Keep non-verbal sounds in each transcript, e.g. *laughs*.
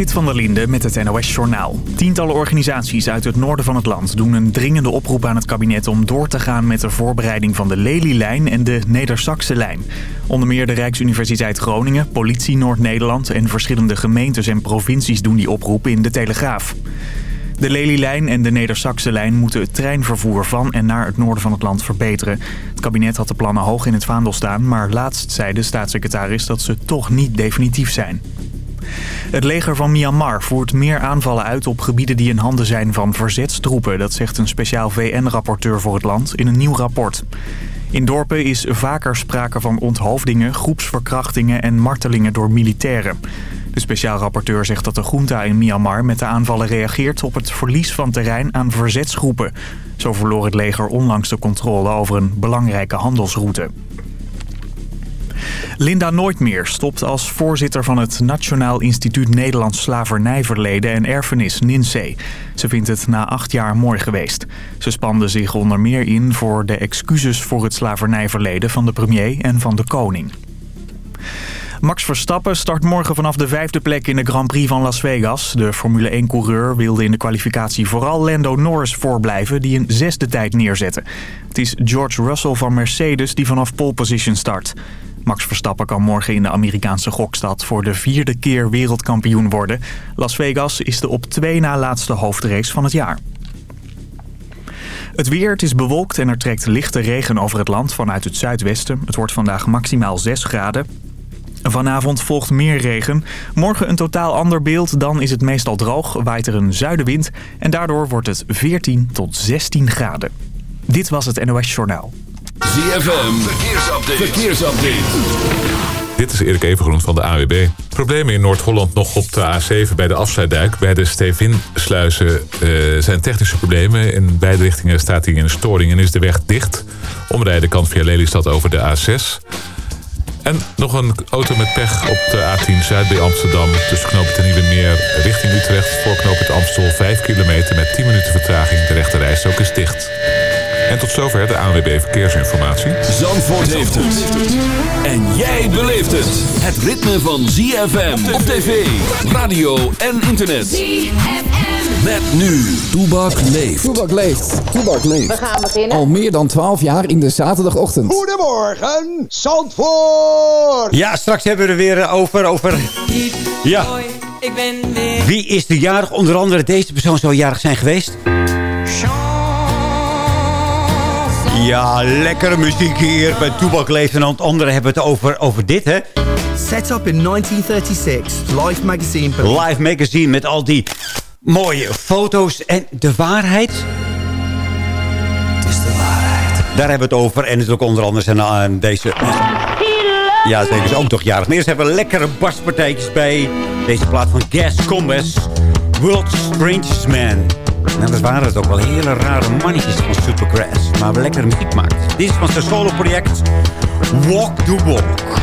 Zit van der Linde met het NOS-journaal. Tientallen organisaties uit het noorden van het land doen een dringende oproep aan het kabinet... om door te gaan met de voorbereiding van de Lelylijn en de Neder-Saxe-lijn. Onder meer de Rijksuniversiteit Groningen, Politie Noord-Nederland... en verschillende gemeentes en provincies doen die oproep in de Telegraaf. De Lelylijn en de Neder-Saxe-lijn moeten het treinvervoer van en naar het noorden van het land verbeteren. Het kabinet had de plannen hoog in het vaandel staan, maar laatst zei de staatssecretaris dat ze toch niet definitief zijn. Het leger van Myanmar voert meer aanvallen uit op gebieden die in handen zijn van verzetstroepen. Dat zegt een speciaal VN-rapporteur voor het land in een nieuw rapport. In dorpen is vaker sprake van onthoofdingen, groepsverkrachtingen en martelingen door militairen. De speciaal rapporteur zegt dat de junta in Myanmar met de aanvallen reageert op het verlies van terrein aan verzetsgroepen. Zo verloor het leger onlangs de controle over een belangrijke handelsroute. Linda Nooitmeer stopt als voorzitter van het Nationaal Instituut Nederlands Slavernijverleden en Erfenis, NINSE. Ze vindt het na acht jaar mooi geweest. Ze spande zich onder meer in voor de excuses voor het slavernijverleden van de premier en van de koning. Max Verstappen start morgen vanaf de vijfde plek in de Grand Prix van Las Vegas. De Formule 1-coureur wilde in de kwalificatie vooral Lando Norris voorblijven... die een zesde tijd neerzette. Het is George Russell van Mercedes die vanaf pole position start. Max Verstappen kan morgen in de Amerikaanse gokstad voor de vierde keer wereldkampioen worden. Las Vegas is de op twee na laatste hoofdrace van het jaar. Het weer, het is bewolkt en er trekt lichte regen over het land vanuit het zuidwesten. Het wordt vandaag maximaal 6 graden. Vanavond volgt meer regen. Morgen een totaal ander beeld, dan is het meestal droog, waait er een zuidenwind... en daardoor wordt het 14 tot 16 graden. Dit was het NOS Journaal. ZFM, verkeersupdate. verkeersupdate. Dit is Erik Evengroen van de AWB. Problemen in Noord-Holland nog op de A7 bij de afsluitduik. Bij de Stevinsluizen uh, zijn technische problemen. In beide richtingen staat hij in een storing en is de weg dicht. Omrijden kan via Lelystad over de A6. En nog een auto met pech op de A10 Zuid bij Amsterdam. Tussen knooppunt de Nieuwe Meer richting Utrecht. Voor knooppunt Amstel 5 kilometer met 10 minuten vertraging. De rechte ook is dicht. En tot zover de ANWB Verkeersinformatie. Zandvoort heeft het. En jij beleeft het. Het ritme van ZFM op tv, radio en internet. ZFM. Met nu. Toebak leeft. Toebak leeft. Toebak leeft. We gaan beginnen. Al meer dan 12 jaar in de zaterdagochtend. Goedemorgen, Zandvoort. Ja, straks hebben we er weer over... over... Ja. Ik ben weer... Wie is de jarig? Onder andere deze persoon zou jarig zijn geweest. Ja, lekkere muziek hier bij Toebak Leeft. En andere hebben het over, over dit, hè? Set up in 1936, Life Magazine. Life Magazine met al die mooie foto's. En de waarheid? Het is de waarheid. Daar hebben we het over. En het is ook onder andere aan deze... Ja, zeker is ook toch jarig. Maar eerst hebben we lekkere baspartijtjes bij deze plaat van Gas Combes. World's Strangest Man. Nou, dat waren het ook wel hele rare mannetjes van Supergrass. Maar we lekker muziek maakt. Dit is van zijn solo project Walk the Walk.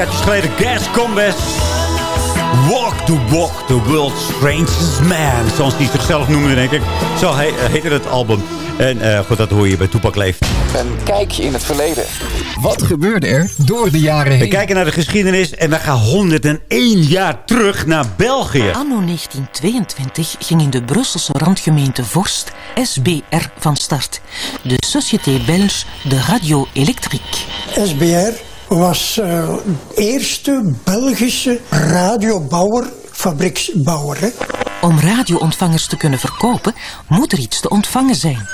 Aantal jaar geleden. Gas Combes. Walk the walk, the world's strangest man. Zoals hij zichzelf noemde, denk ik. Zo he heette het album. En uh, goed, dat hoor je bij Toepak Leeft. Een kijkje in het verleden. Wat gebeurde er door de jaren heen? We kijken naar de geschiedenis en we gaan 101 jaar terug naar België. Anno 1922 ging in de Brusselse randgemeente Vorst SBR van start. De Société Belge de Radio Électrique. SBR was uh, eerste Belgische radiobouwer, fabrieksbouwer. Hè? Om radioontvangers te kunnen verkopen, moet er iets te ontvangen zijn.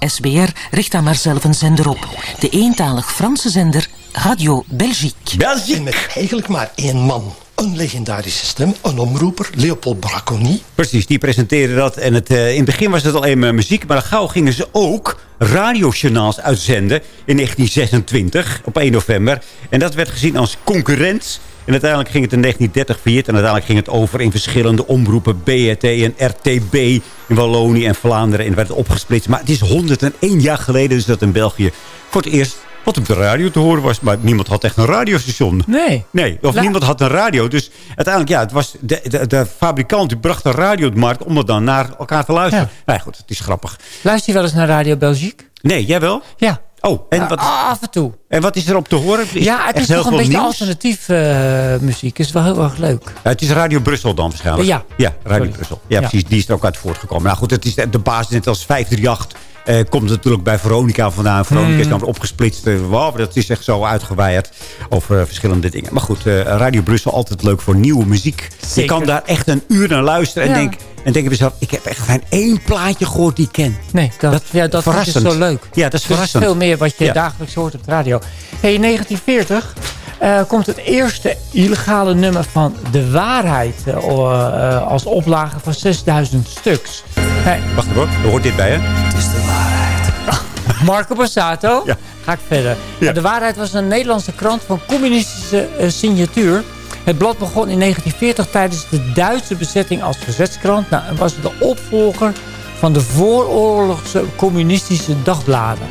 SBR richt dan maar zelf een zender op. De eentalig Franse zender Radio Belgique. Belgique. En met eigenlijk maar één man. Een legendarische stem, een omroeper, Leopold Braconi. Precies, die presenteerde dat. En het, uh, in het begin was het alleen maar muziek. Maar gauw gingen ze ook radiojournaals uitzenden in 1926 op 1 november. En dat werd gezien als concurrent. En uiteindelijk ging het in 1930 failliet. En uiteindelijk ging het over in verschillende omroepen. BRT en RTB in Wallonië en Vlaanderen. En werd opgesplitst. Maar het is 101 jaar geleden dus dat in België voor het eerst wat op de radio te horen was. Maar niemand had echt een radiostation. Nee. Nee, of La niemand had een radio. Dus uiteindelijk, ja, het was de, de, de fabrikant die bracht de radio op de markt... om er dan naar elkaar te luisteren. Ja. Nee, goed, het is grappig. Luister je wel eens naar Radio Belgique? Nee, jij wel? Ja. Oh, en wat, uh, af en toe. En wat is er op te horen? Is ja, het is toch een beetje nieuws? alternatief uh, muziek. Het is wel heel erg leuk. Ja, het is Radio Brussel dan waarschijnlijk. Ja. Ja, Radio Sorry. Brussel. Ja, ja, precies. Die is er ook uit voortgekomen. Nou goed, het is de basis net als 538... Uh, komt natuurlijk bij Veronica vandaan. Veronica mm. is dan weer opgesplitst. Uh, wow, dat is echt zo uitgewaaid over uh, verschillende dingen. Maar goed, Radio Brussel altijd leuk voor nieuwe muziek. Zeker. Je kan daar echt een uur naar luisteren ja. en denk... En denk ik mezelf, ik heb echt geen één plaatje gehoord die ik ken. Nee, dat, dat, ja, dat is zo leuk. Ja, dat is dus verrassend. veel meer wat je ja. dagelijks hoort op de radio. Hey, in 1940 uh, komt het eerste illegale nummer van De Waarheid... Uh, uh, als oplage van 6000 stuks. Hey. Wacht even, er hoort dit bij, hè? Het is De Waarheid. *laughs* Marco Borsato. Ja. Ga ik verder. Ja. De Waarheid was een Nederlandse krant van communistische signatuur... Het blad begon in 1940 tijdens de Duitse bezetting als verzetskrant. Nou, en was de opvolger van de vooroorlogse communistische dagbladen.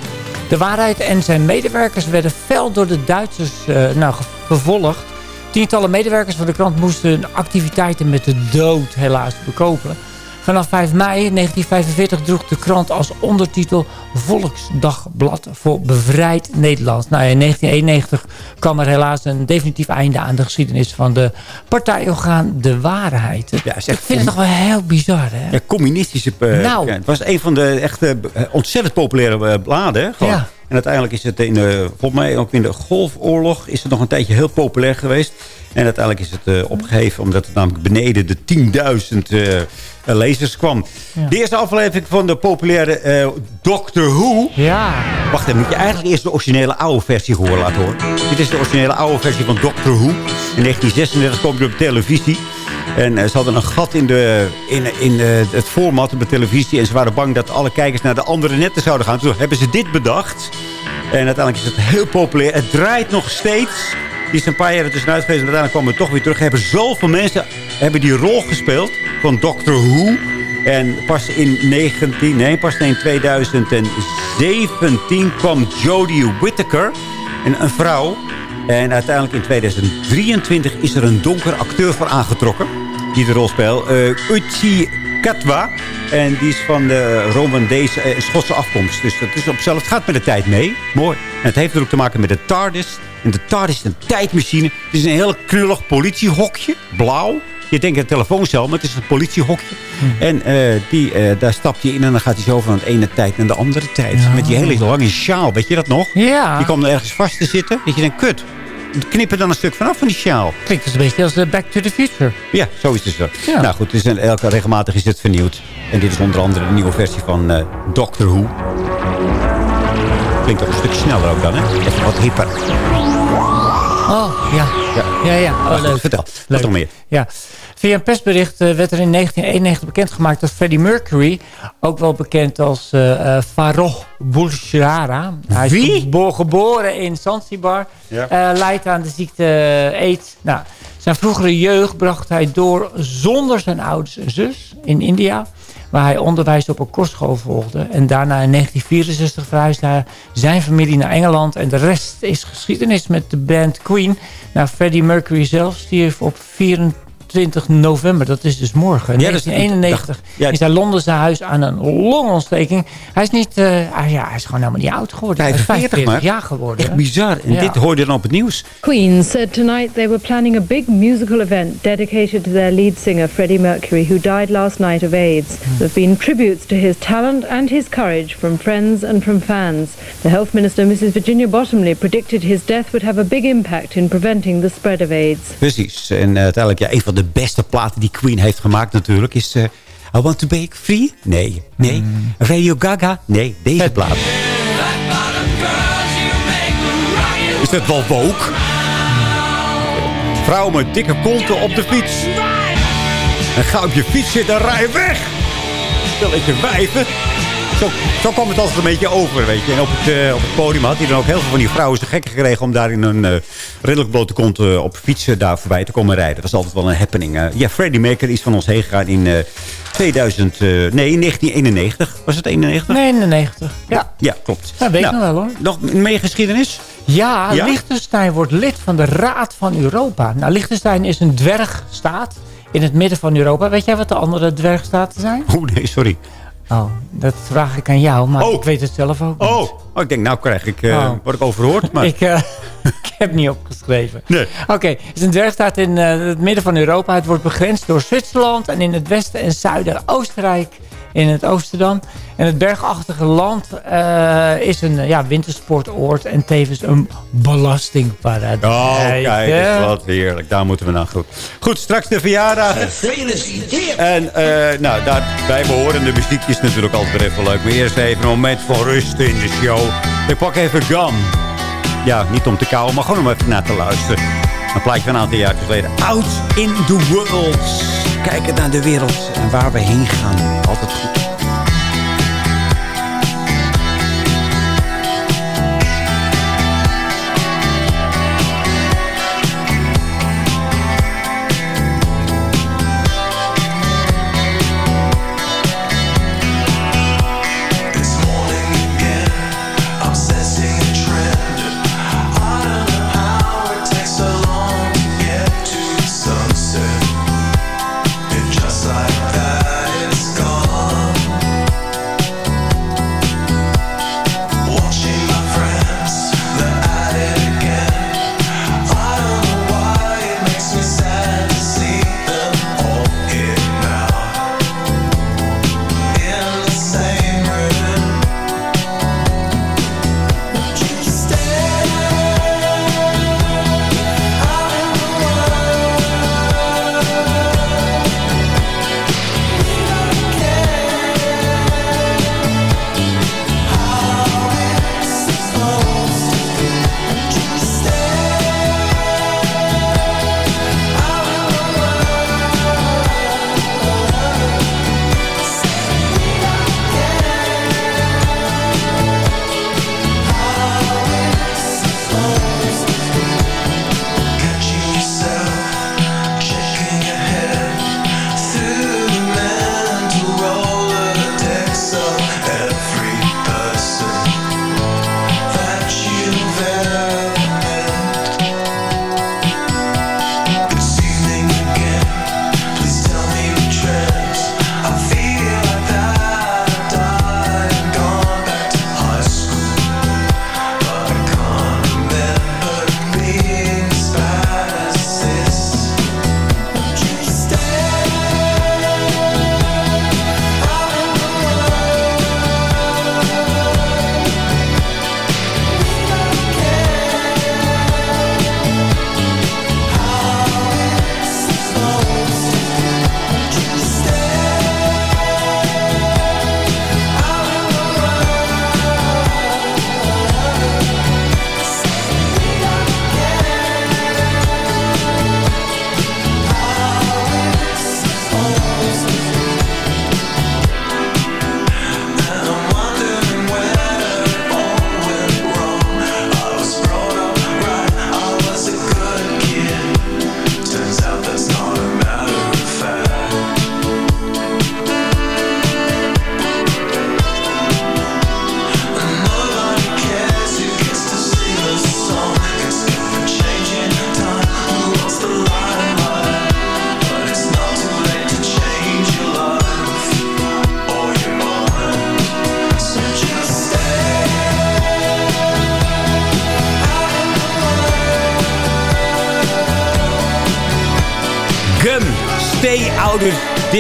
De waarheid en zijn medewerkers werden fel door de Duitsers uh, nou, vervolgd. Tientallen medewerkers van de krant moesten activiteiten met de dood helaas bekopen. Vanaf 5 mei 1945 droeg de krant als ondertitel Volksdagblad voor Bevrijd Nederland. Nou, in 1991 kwam er helaas een definitief einde aan de geschiedenis van de partijorgaan De Waarheid. Ja, Ik vind het toch wel heel bizar, hè? Ja, communistische... Uh, nou. Het was een van de echt uh, ontzettend populaire uh, bladen, hè? Gewoon. Ja. En uiteindelijk is het in de, volgens mij ook in de Golfoorlog... is het nog een tijdje heel populair geweest. En uiteindelijk is het uh, opgegeven omdat het namelijk beneden de 10.000 uh, lezers kwam. Ja. De eerste aflevering van de populaire uh, Doctor Who. Ja. Wacht even, moet je eigenlijk eerst de originele oude versie horen laten horen. Dit is de originele oude versie van Doctor Who. In 1936 kwam het op televisie. En uh, ze hadden een gat in, de, in, in het format op de televisie. En ze waren bang dat alle kijkers naar de andere netten zouden gaan. Toen hebben ze dit bedacht. En uiteindelijk is het heel populair. Het draait nog steeds. Die is een paar jaar tussenuit geweest. En uiteindelijk kwamen we toch weer terug. Hebben zoveel mensen hebben die rol gespeeld van Doctor Who. En pas in 19, nee, pas in 2017 kwam Jodie Whittaker. En een vrouw. En uiteindelijk in 2023 is er een donker acteur voor aangetrokken. Die de rol speelt. Uh, Uchi Katwa. En die is van de Romandese uh, Schotse afkomst. Dus dat is op zelf, het gaat met de tijd mee. Mooi. En het heeft er ook te maken met de TARDIS. En de TARDIS is een tijdmachine. Het is een heel knullig politiehokje. Blauw. Je denkt een telefooncel, maar het is een politiehokje. Hmm. En uh, die, uh, daar stapt je in en dan gaat hij zo van de ene tijd naar de andere tijd. Ja. Met die hele lange sjaal, weet je dat nog? Ja. Die kwam er ergens vast te zitten. Dat je denkt, kut. Knip er dan een stuk vanaf van die sjaal. Klinkt dus een beetje als Back to the Future. Ja, zo is het zo. Ja. Nou goed, dus elke regelmatig is het vernieuwd. En dit is onder andere de nieuwe versie van uh, Doctor Who. Klinkt ook een stuk sneller ook dan, hè? Even wat hipper. Oh, ja. Ja, ja. ja. Oh, leuk. Vertel, wat nog meer? Ja. Via een persbericht uh, werd er in 1991 bekendgemaakt dat Freddie Mercury, ook wel bekend als uh, uh, Farouk Bulshara. Hij is Wie? geboren in Zanzibar, ja. leidt aan de ziekte AIDS. Nou, zijn vroegere jeugd bracht hij door zonder zijn ouders en zus in India. waar hij onderwijs op een kostschool volgde. En daarna in 1964 verhuisde hij zijn familie naar Engeland. En de rest is geschiedenis met de band Queen. Nou, Freddie Mercury zelf stierf op 24 20 november, dat is dus morgen. In Ja, dat is- 1991 ja. is hij Londen zijn huis aan een longontsteking. Hij is niet, eh, ah ja, hij is gewoon helemaal niet oud geworden. Hij is 45 maar. jaar geworden. Echt bizar. En Ja. dit hoorde je dan op het nieuws. Queen said tonight they were planning a big musical event dedicated to their lead singer Freddie Mercury, who died last night of AIDS. There have been tributes to his talent and his courage from friends and from fans. The health minister, Mrs. Virginia Bottomley, predicted his death would have a big impact in preventing the spread of AIDS. Precies. En eh, uiteindelijk, ja, een van de beste platen die Queen heeft gemaakt natuurlijk... is eh, I Want To Break Free? Nee. Nee. Radio Gaga? Nee, deze plaat. Is dat wel woke? Vrouwen met dikke konten op de fiets. En ga op je fiets zitten en rij weg. Stelletje wijven. Zo, zo kwam het altijd een beetje over, weet je. En op het, eh, op het podium had hij dan ook heel veel van die vrouwen zijn gekken gekregen... om daar in een eh, redelijk blote kont eh, op fietsen daar voorbij te komen rijden. Dat was altijd wel een happening. Ja, Freddie Mercury is van ons heen gegaan in eh 2000... eh, nee, in 1991. Was het 91? Nee, 91. Ja, Ja, klopt. dat weet ik Nou, nog wel hoor. Nog meer geschiedenis? Ja, Ja? Liechtenstein wordt lid van de Raad van Europa. Nou, Liechtenstein is een dwergstaat in het midden van Europa. Weet jij wat de andere dwergstaten zijn? *laughs* Oh, nee, sorry. Oh, dat vraag ik aan jou, maar ik weet het zelf ook niet. Oh, oh ik denk, nou krijg ik... Oh. Word ik overhoord? Maar... *laughs* Ik, eh, *laughs* ik heb niet opgeschreven. Nee. Oké, het is een dwergstaat in eh, het midden van Europa. Het wordt begrensd door Zwitserland en in het westen en zuiden Oostenrijk. In het oosten dan. En het bergachtige land eh, is een eh, ja, wintersportoord en tevens een belastingparadijs. Oh, kijk hè? eens, wat heerlijk. Daar moeten we naar goed. Goed, straks de verjaardag. En eh, nou, daarbij behoren de muziekjes natuurlijk altijd weer even leuk. Maar eerst even een moment van rust in de show. Ik pak even Gun. Ja, niet om te kauwen, maar gewoon om even naar te luisteren. Een plaatje van een aantal jaar geleden. Out in the world. Kijken naar de wereld en waar we heen gaan. Altijd goed.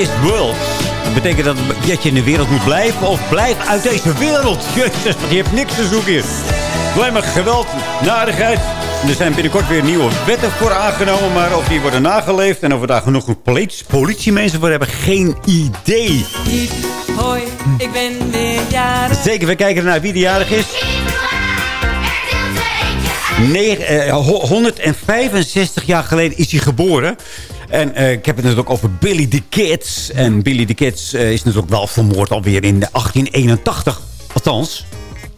This world. Dat betekent dat, dat je in de wereld moet blijven of blijf uit deze wereld. *laughs* Jezus, je hebt niks te zoeken hier. Alleen maar geweld, narigheid. Er zijn binnenkort weer nieuwe wetten voor aangenomen. Maar of die worden nageleefd en of we daar genoeg politie, politiemensen voor hebben, geen idee. Hoi, ik ben weer jarig. Zeker, we kijken naar wie de jarig is. Negen- eh, ho- 165 jaar geleden is hij geboren. En eh, ik heb het natuurlijk over Billy the Kids. En Billy the Kids eh, is natuurlijk wel vermoord alweer in 1881. Althans,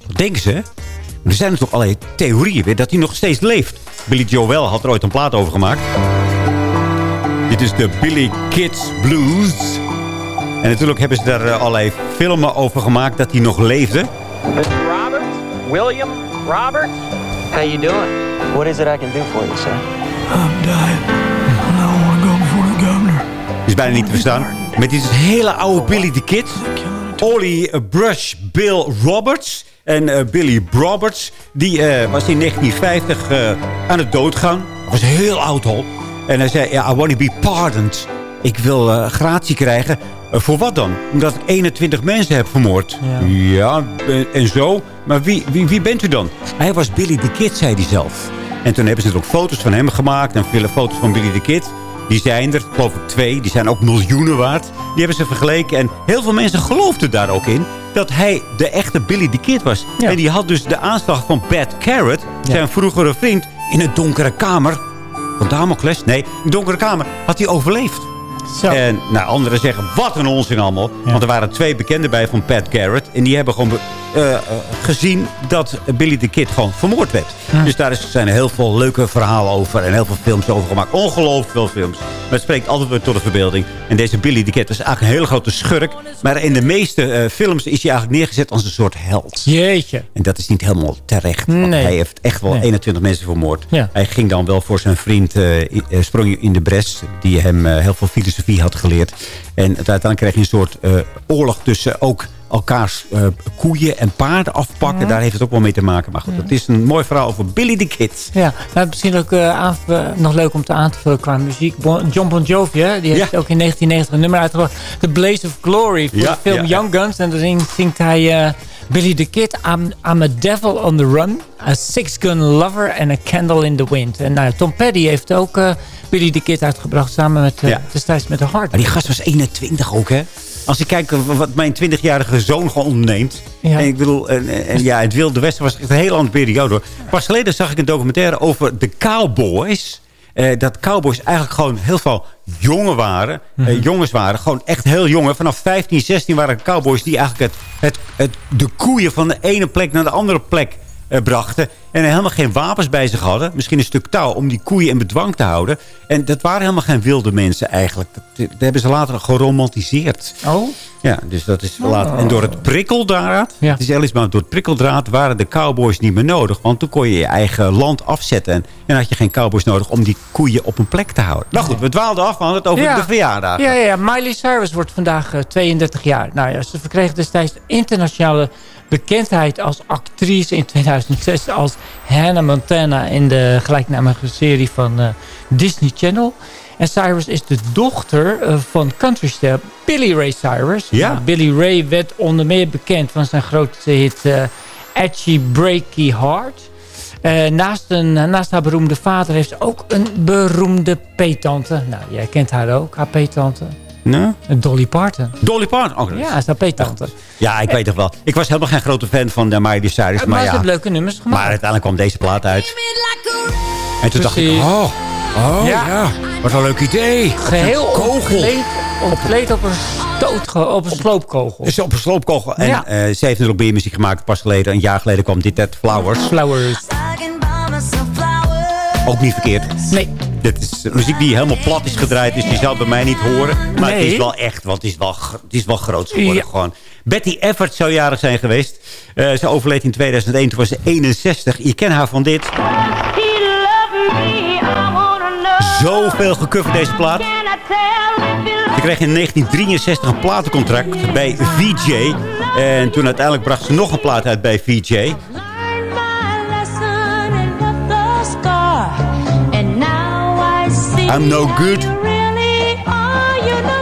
dat denken ze. Maar er zijn natuurlijk allerlei theorieën weer dat hij nog steeds leeft. Billy Joel had er ooit een plaat over gemaakt. Dit is de Billy Kids Blues. En natuurlijk hebben ze daar eh, allerlei filmen over gemaakt dat hij nog leefde. Mr. Roberts? William Roberts? How you doing? What is it I can do for you, sir? I'm dying. Is bijna niet te verstaan. Met is hele oude Billy the Kid. Ollie eh, Brush Bill Roberts. En eh, Billy Roberts, die eh, was in 1950 eh, aan het doodgaan. Hij was heel oud al. En hij zei, ja, I want to be pardoned. Ik wil gratie krijgen. Voor wat dan? Omdat ik 21 mensen heb vermoord. Ja, en zo. Maar wie, wie, wie bent u dan? Hij was Billy the Kid, zei hij zelf. En toen hebben ze er ook foto's van hem gemaakt. En vele foto's van Billy the Kid. Die zijn er, geloof ik twee. Die zijn ook miljoenen waard. Die hebben ze vergeleken. En heel veel mensen geloofden daar ook in. Dat hij de echte Billy the Kid was. En die had dus de aanslag van Pat Carrot. Zijn vroegere vriend. In een donkere kamer. Van Damocles? Nee, in een donkere kamer. Had hij overleefd. En nou, anderen zeggen, wat een onzin allemaal. Want er waren twee bekenden bij van Pat Garrett. En die hebben gewoon eh, eh, gezien dat Billy the Kid gewoon vermoord werd. Dus daar is, zijn heel veel leuke verhalen over. En heel veel films over gemaakt. Ongelooflijk veel films. Maar het spreekt altijd weer tot de verbeelding. En deze Billy the Kid was eigenlijk een hele grote schurk. Maar in de meeste eh, films is hij eigenlijk neergezet als een soort held. Jeetje. En dat is niet helemaal terecht. Want Nee. hij heeft echt wel Nee. 21 mensen vermoord. Ja. Hij ging dan wel voor zijn vriend, sprong in de bres. Die hem heel veel filosofie had geleerd. En uiteindelijk kreeg je een soort eh, oorlog tussen ook elkaars eh, koeien en paarden afpakken. Ja. Daar heeft het ook wel mee te maken. Maar goed, het is een mooi verhaal over Billy the Kid. Ja, nou, misschien ook eh, nog leuk om te aan te vullen qua muziek. Bon- John Bon Jovi, hè, die heeft ook in 1990 een nummer uitgebracht. The Blaze of Glory voor de film. Young Guns. En daarin zingt hij Billy the Kid, I'm, I'm a devil on the run. A six-gun lover and a candle in the wind. En nou, Tom Petty heeft ook eh, Billy the Kid uitgebracht samen met, eh, Ja. destijds met de Heart. Maar die gast was 21 ook, hè? Als ik kijk wat mijn 20-jarige zoon gewoon onderneemt. Ja. En ik bedoel, en, en- en ja, het Wilde Westen was echt een hele andere periode. Hoor. Pas geleden zag ik een documentaire over de Cowboys. Eh, dat Cowboys eigenlijk gewoon heel veel jongen waren. eh, jongens waren. Gewoon echt heel jongen. Vanaf 15, 16 waren Cowboys die eigenlijk het, het, het, de koeien van de ene plek naar de andere plek brachten. En helemaal geen wapens bij zich hadden. Misschien een stuk touw om die koeien in bedwang te houden. En dat waren helemaal geen wilde mensen eigenlijk. Dat, dat hebben ze later geromantiseerd. Oh? Ja, dus dat is Oh. later. En door het prikkeldraad, Ja. het is maar door het prikkeldraad waren de cowboys niet meer nodig. Want toen kon je je eigen land afzetten. En, en had je geen cowboys nodig om die koeien op een plek te houden. Nou goed, we dwaalden af, we hadden het over Ja. de verjaardag. Ja, ja, ja, Miley Cyrus wordt vandaag eh, 32 jaar. Nou ja, ze verkreeg destijds internationale bekendheid als actrice in 2006... als Hannah Montana in de gelijknamige serie van eh, Disney Channel. En Cyrus is de dochter eh, van countryster Billy Ray Cyrus. Ja. Nou, Billy Ray werd onder meer bekend van zijn grootste hit... eh Edgy Breaky Heart... Naast, een, naast haar beroemde vader heeft ze ook een beroemde peetante. Nou, jij kent haar ook, haar peetante. Dolly Parton. Dolly Parton? Oh, dat Ja, is haar peetante. Ja, ik weet toch wel. Ik was helemaal geen grote fan van de Miley Cyrus. maar Maar, ze ja. heeft leuke nummers gemaakt. maar uiteindelijk kwam deze plaat uit. En toen dacht ik, oh, oh Ja. ja. wat een leuk idee. Geheel ontkleed, ontkleed op een, stootge- op een sloopkogel. Dus op een sloopkogel. En Ja. eh, ze heeft natuurlijk meer muziek gemaakt. Pas geleden, een jaar geleden kwam dit uit Flowers. Flowers. Ook niet verkeerd. Nee. Dit is muziek die helemaal plat is gedraaid. Dus die zou bij mij niet horen. Maar het is wel echt, want het is wel, het is wel groot geworden. Ja. Gewoon. Betty Everett zou jarig zijn geweest. Eh, ze overleed in 2001. Toen was ze 61. Je kent haar van dit. Zoveel gecoverd deze plaat. Ze kreeg in 1963 een platencontract bij VJ. En toen uiteindelijk bracht ze nog een plaat uit bij VJ. I'm no good.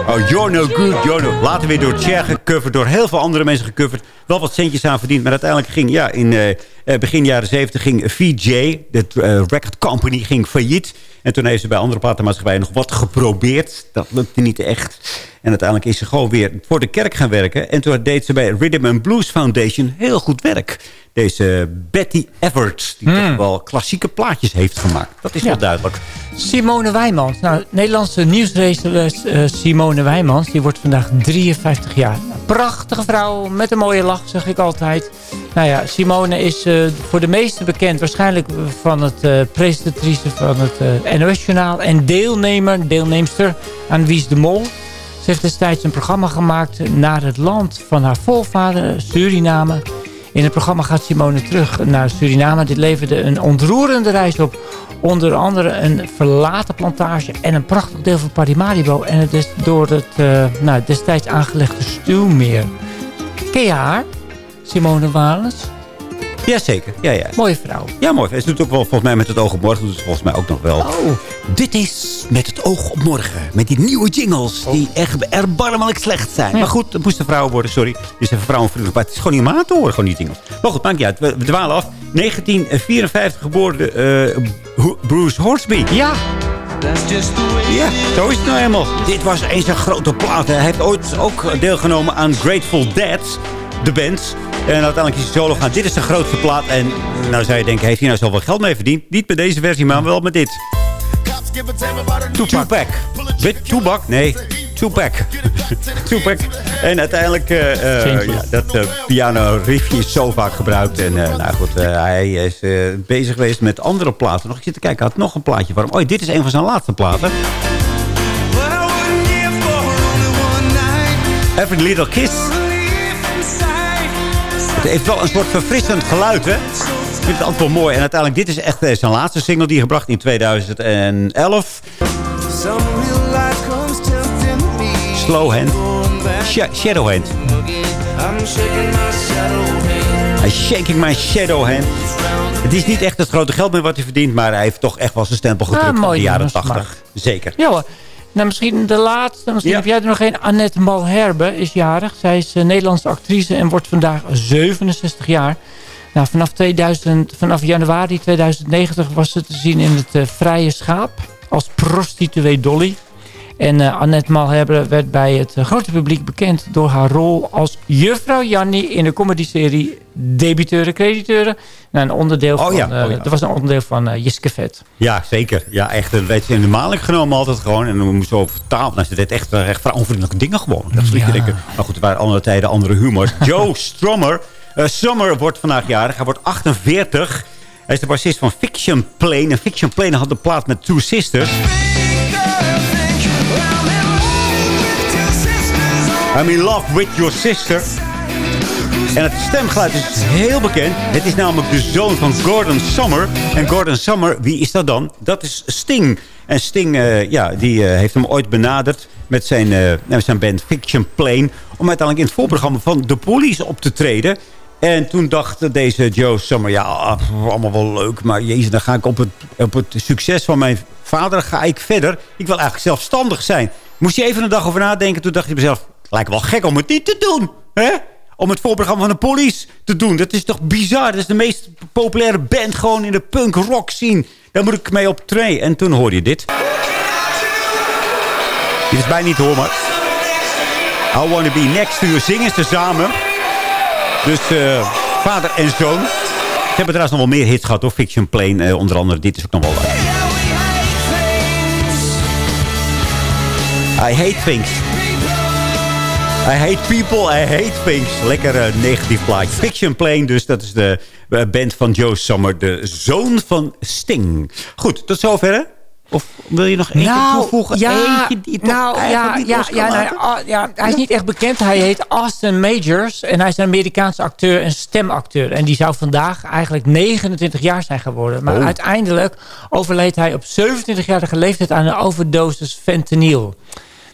Oh, You're No Good, You're No... Later weer door Cher gecoverd, door heel veel andere mensen gecoverd. Wel wat centjes aan verdiend, maar uiteindelijk ging... Ja, in eh, eh, begin jaren 70 ging VJ, de eh, record company, ging failliet. En toen heeft ze bij andere platenmaatschappijen nog wat geprobeerd. Dat lukte niet echt. En uiteindelijk is ze gewoon weer voor de kerk gaan werken. En toen deed ze bij Rhythm and Blues Foundation heel goed werk. Deze Betty Everett, die toch wel klassieke plaatjes heeft gemaakt. Dat is wel duidelijk. Simone Wijmans. Nou, Nederlandse nieuwsracer eh, Simone Wijmans. Die wordt vandaag 53 jaar. Prachtige vrouw met een mooie lach, zeg ik altijd. Nou ja, Simone is eh, voor de meesten bekend. Waarschijnlijk van het eh, presentatrice van het NOS-journaal. En deelnemer, deelnemster aan Wie is de Mol. Ze heeft destijds een programma gemaakt naar het land van haar voorvader, Suriname. In het programma gaat Simone terug naar Suriname. Dit leverde een ontroerende reis op. Onder andere een verlaten plantage en een prachtig deel van Paramaribo. En het is door het eh, nou, destijds aangelegde stuwmeer. Ken haar? Simone Walens? Jazeker, ja, ja. Mooie vrouw. Ja, mooi. Ze doet ook wel volgens mij met het oog op morgen. Doet ze volgens mij ook nog wel. Oh. Dit is met het oog op morgen. Met die nieuwe jingles die echt erbarmelijk slecht zijn. Maar goed, het moesten vrouwen worden, sorry. Het is even vrouwenvriendelijk. Maar het is gewoon niet om aan te horen, gewoon die jingles. Maar goed, maakt niet uit. We, we dwalen af. 1954 geboren eh, Bruce Horsby. Ja. Ja, zo is het nou helemaal. Dit was eens een grote plaat. Hij heeft ooit ook deelgenomen aan Grateful Dead, de band. En uiteindelijk is hij solo gaan. Dit is de grootste plaat. En nou zou je denken, heeft hij nou zoveel geld mee verdiend? Niet met deze versie, maar wel met dit. Tupac. Wit Tupac? Nee, Tupac. *laughs* Tupac. En uiteindelijk, eh, eh, ja, dat eh, piano riffje is zo vaak gebruikt. En eh, nou goed, eh, hij is eh, bezig geweest met andere platen. Nog eens te kijken, hij had nog een plaatje voor hem. Oh, dit is een van zijn laatste platen. Every Little Kiss. Het heeft wel een soort verfrissend geluid, hè? Ik vind het altijd wel mooi. En uiteindelijk, dit is echt eh, zijn laatste single die hij gebracht in 2011. Slowhand. Sh Shadowhand. I'm shaking my shadow hand. Het is niet echt het grote geld meer wat hij verdient, maar hij heeft toch echt wel zijn stempel gedrukt Ah, in mooi de jaren nummers 80. Zeker. Ja hoor. Nou, misschien de laatste. Misschien Ja. heb jij er nog een. Annette Malherbe is jarig. Zij is eh, Nederlandse actrice en wordt vandaag 67 jaar. Nou, vanaf, 2000, vanaf januari 2090 was ze te zien in het eh, Vrije Schaap. Als prostituee Dolly. En eh, Annette Malherbe werd bij het eh, grote publiek bekend door haar rol als juffrouw Jannie in de comedyserie Debiteuren, Crediteuren. Nou, een onderdeel Oh van, ja, eh, oh ja. Dat was een onderdeel van eh Jiske Vet. Ja, zeker. Ja, echt. Dat werd ze in de maling genomen altijd gewoon. En dan moest ze over vertalen. Nou, ze deed echt, echt vrouwenvriendelijke dingen gewoon. Dat is Ja. denken. Maar goed, er waren andere tijden, andere humor. *laughs* Joe Strummer. eh Summer wordt vandaag jarig. Hij wordt 48. Hij is de bassist van Fiction Plane. En Fiction Plane had een plaat met Two Sisters. I'm in love with your sister. En het stemgeluid is heel bekend. Het is namelijk de zoon van Gordon Summer. En Gordon Summer, wie is dat dan? Dat is Sting. En Sting eh, ja, die, eh, heeft hem ooit benaderd met zijn, eh, met zijn band Fiction Plane... om uiteindelijk in het voorprogramma van The Police op te treden. En toen dacht deze Joe Summer... ja, ah, allemaal wel leuk... maar jezus, dan ga ik op het, op het succes van mijn vader ga ik verder. Ik wil eigenlijk zelfstandig zijn. Moest je even een dag over nadenken. Toen dacht je mezelf... lijkt wel gek om het niet te doen. Hè? om het voorprogramma van de police te doen. Dat is toch bizar? Dat is de meest populaire band gewoon in de punk rock scene. Daar moet ik mee op tree. En toen hoorde je dit. Dit is bijna niet horen, maar... I Wanna Be Next to You zingen ze samen. Dus eh, vader en zoon. Ze hebben trouwens nog wel meer hits gehad, hoor. Fiction Plane, eh, onder andere. Dit is ook nog wel leuk. I hate things. I hate people, I hate things. Lekker eh, negatief plaatje. Fiction Plane, dus dat is de eh, band van Joe Summer. De zoon van Sting. Goed, tot zover hè? Of wil je nog eentje toevoegen? Nou, Ja, Eentje die nou, ja, niet ja, ja, nou, ah, ja, hij is niet echt bekend. Hij heet Austin Majors. En hij is een Amerikaanse acteur en stemacteur. En die zou vandaag eigenlijk 29 jaar zijn geworden. Maar Oh. uiteindelijk overleed hij op 27-jarige leeftijd aan een overdosis fentanyl.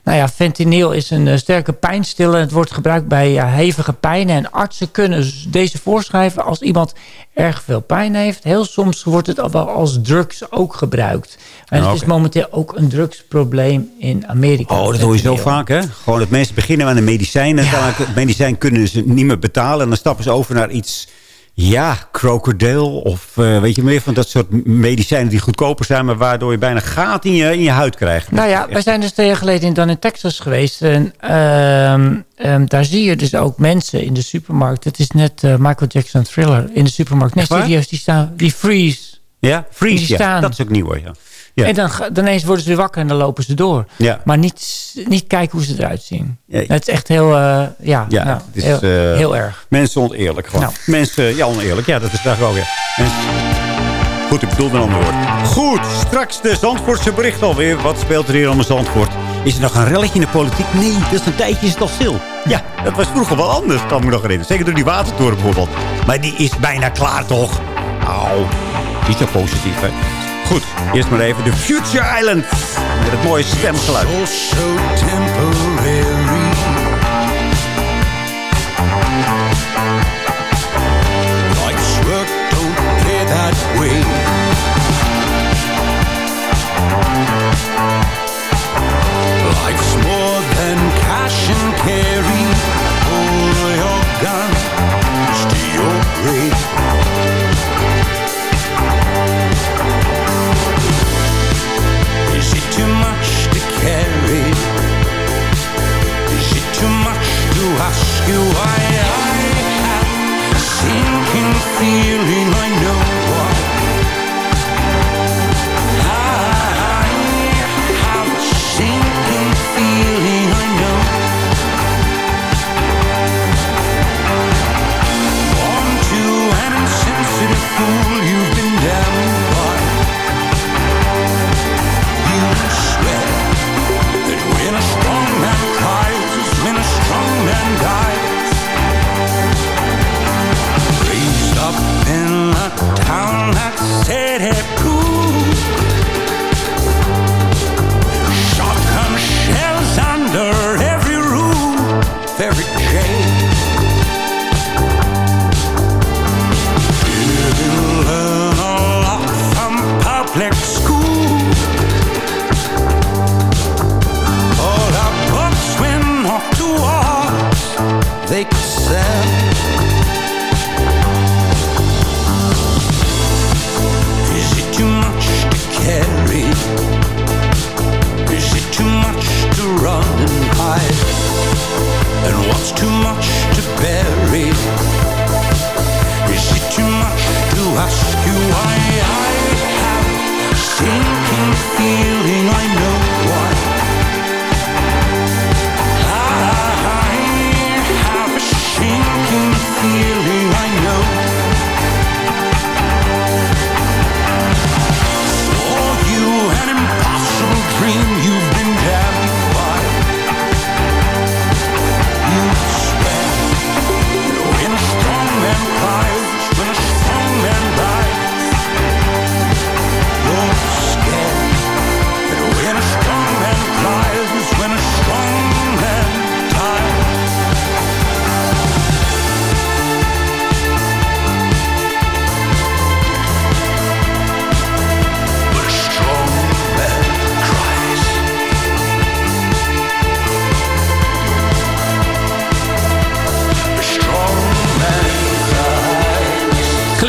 Nou ja, fentanyl is een eh, sterke pijnstiller. Het wordt gebruikt bij hevige pijnen. En artsen kunnen deze voorschrijven als iemand erg veel pijn heeft. Heel soms wordt het al wel als drugs ook gebruikt. En het Ah, is momenteel ook een drugsprobleem in Amerika. Oh, dat hoor je zo vaak, hè? Gewoon dat mensen beginnen aan een medicijn. En Ja. het medicijn kunnen ze niet meer betalen. En dan stappen ze over naar iets... Ja, crocodile of eh, weet je meer van dat soort medicijnen die goedkoper zijn... maar waardoor je bijna gaten in je, in je huid krijgt. Nou ja, wij zijn dus twee jaar geleden in, dan in Texas geweest. En ehm, ehm, daar zie je dus ook mensen in de supermarkt. Het is net eh, Michael Jackson Thriller in de supermarkt. Nee, serieus, die staan, die freeze. Ja, freeze, Die ja. staan. Dat is ook nieuw, hoor. Ja. Ja. En dan, dan ineens worden ze weer wakker en dan lopen ze door. Ja. Maar niet, niet kijken hoe ze eruit zien. Ja. Het is echt heel, eh, ja, Ja, nou, het is heel, eh, heel erg. Mensen oneerlijk gewoon. Nou. Mensen, ja, oneerlijk. Ja, dat is daar ook weer. Goed, ik bedoel een ander woord. Goed, straks de Zandvoortse bericht alweer. Wat speelt er hier allemaal Zandvoort? Is er nog een relletje in de politiek? Nee, dat is een tijdje is het al stil. Ja, dat was vroeger wel anders, kan ik me nog herinneren. Zeker door die watertoren bijvoorbeeld. Maar die is bijna klaar, toch? Au, niet zo positief, hè? Goed, eerst maar even de Future Island. Met het mooie stemgeluid.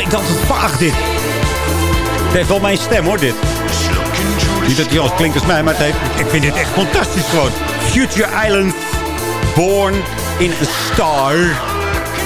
Klinkt altijd vaag, dit. Het heeft wel mijn stem, hoor, dit. Niet dat hij als klinkt als mij, maar ik vind dit echt fantastisch gewoon. Future Island, Born in a Star.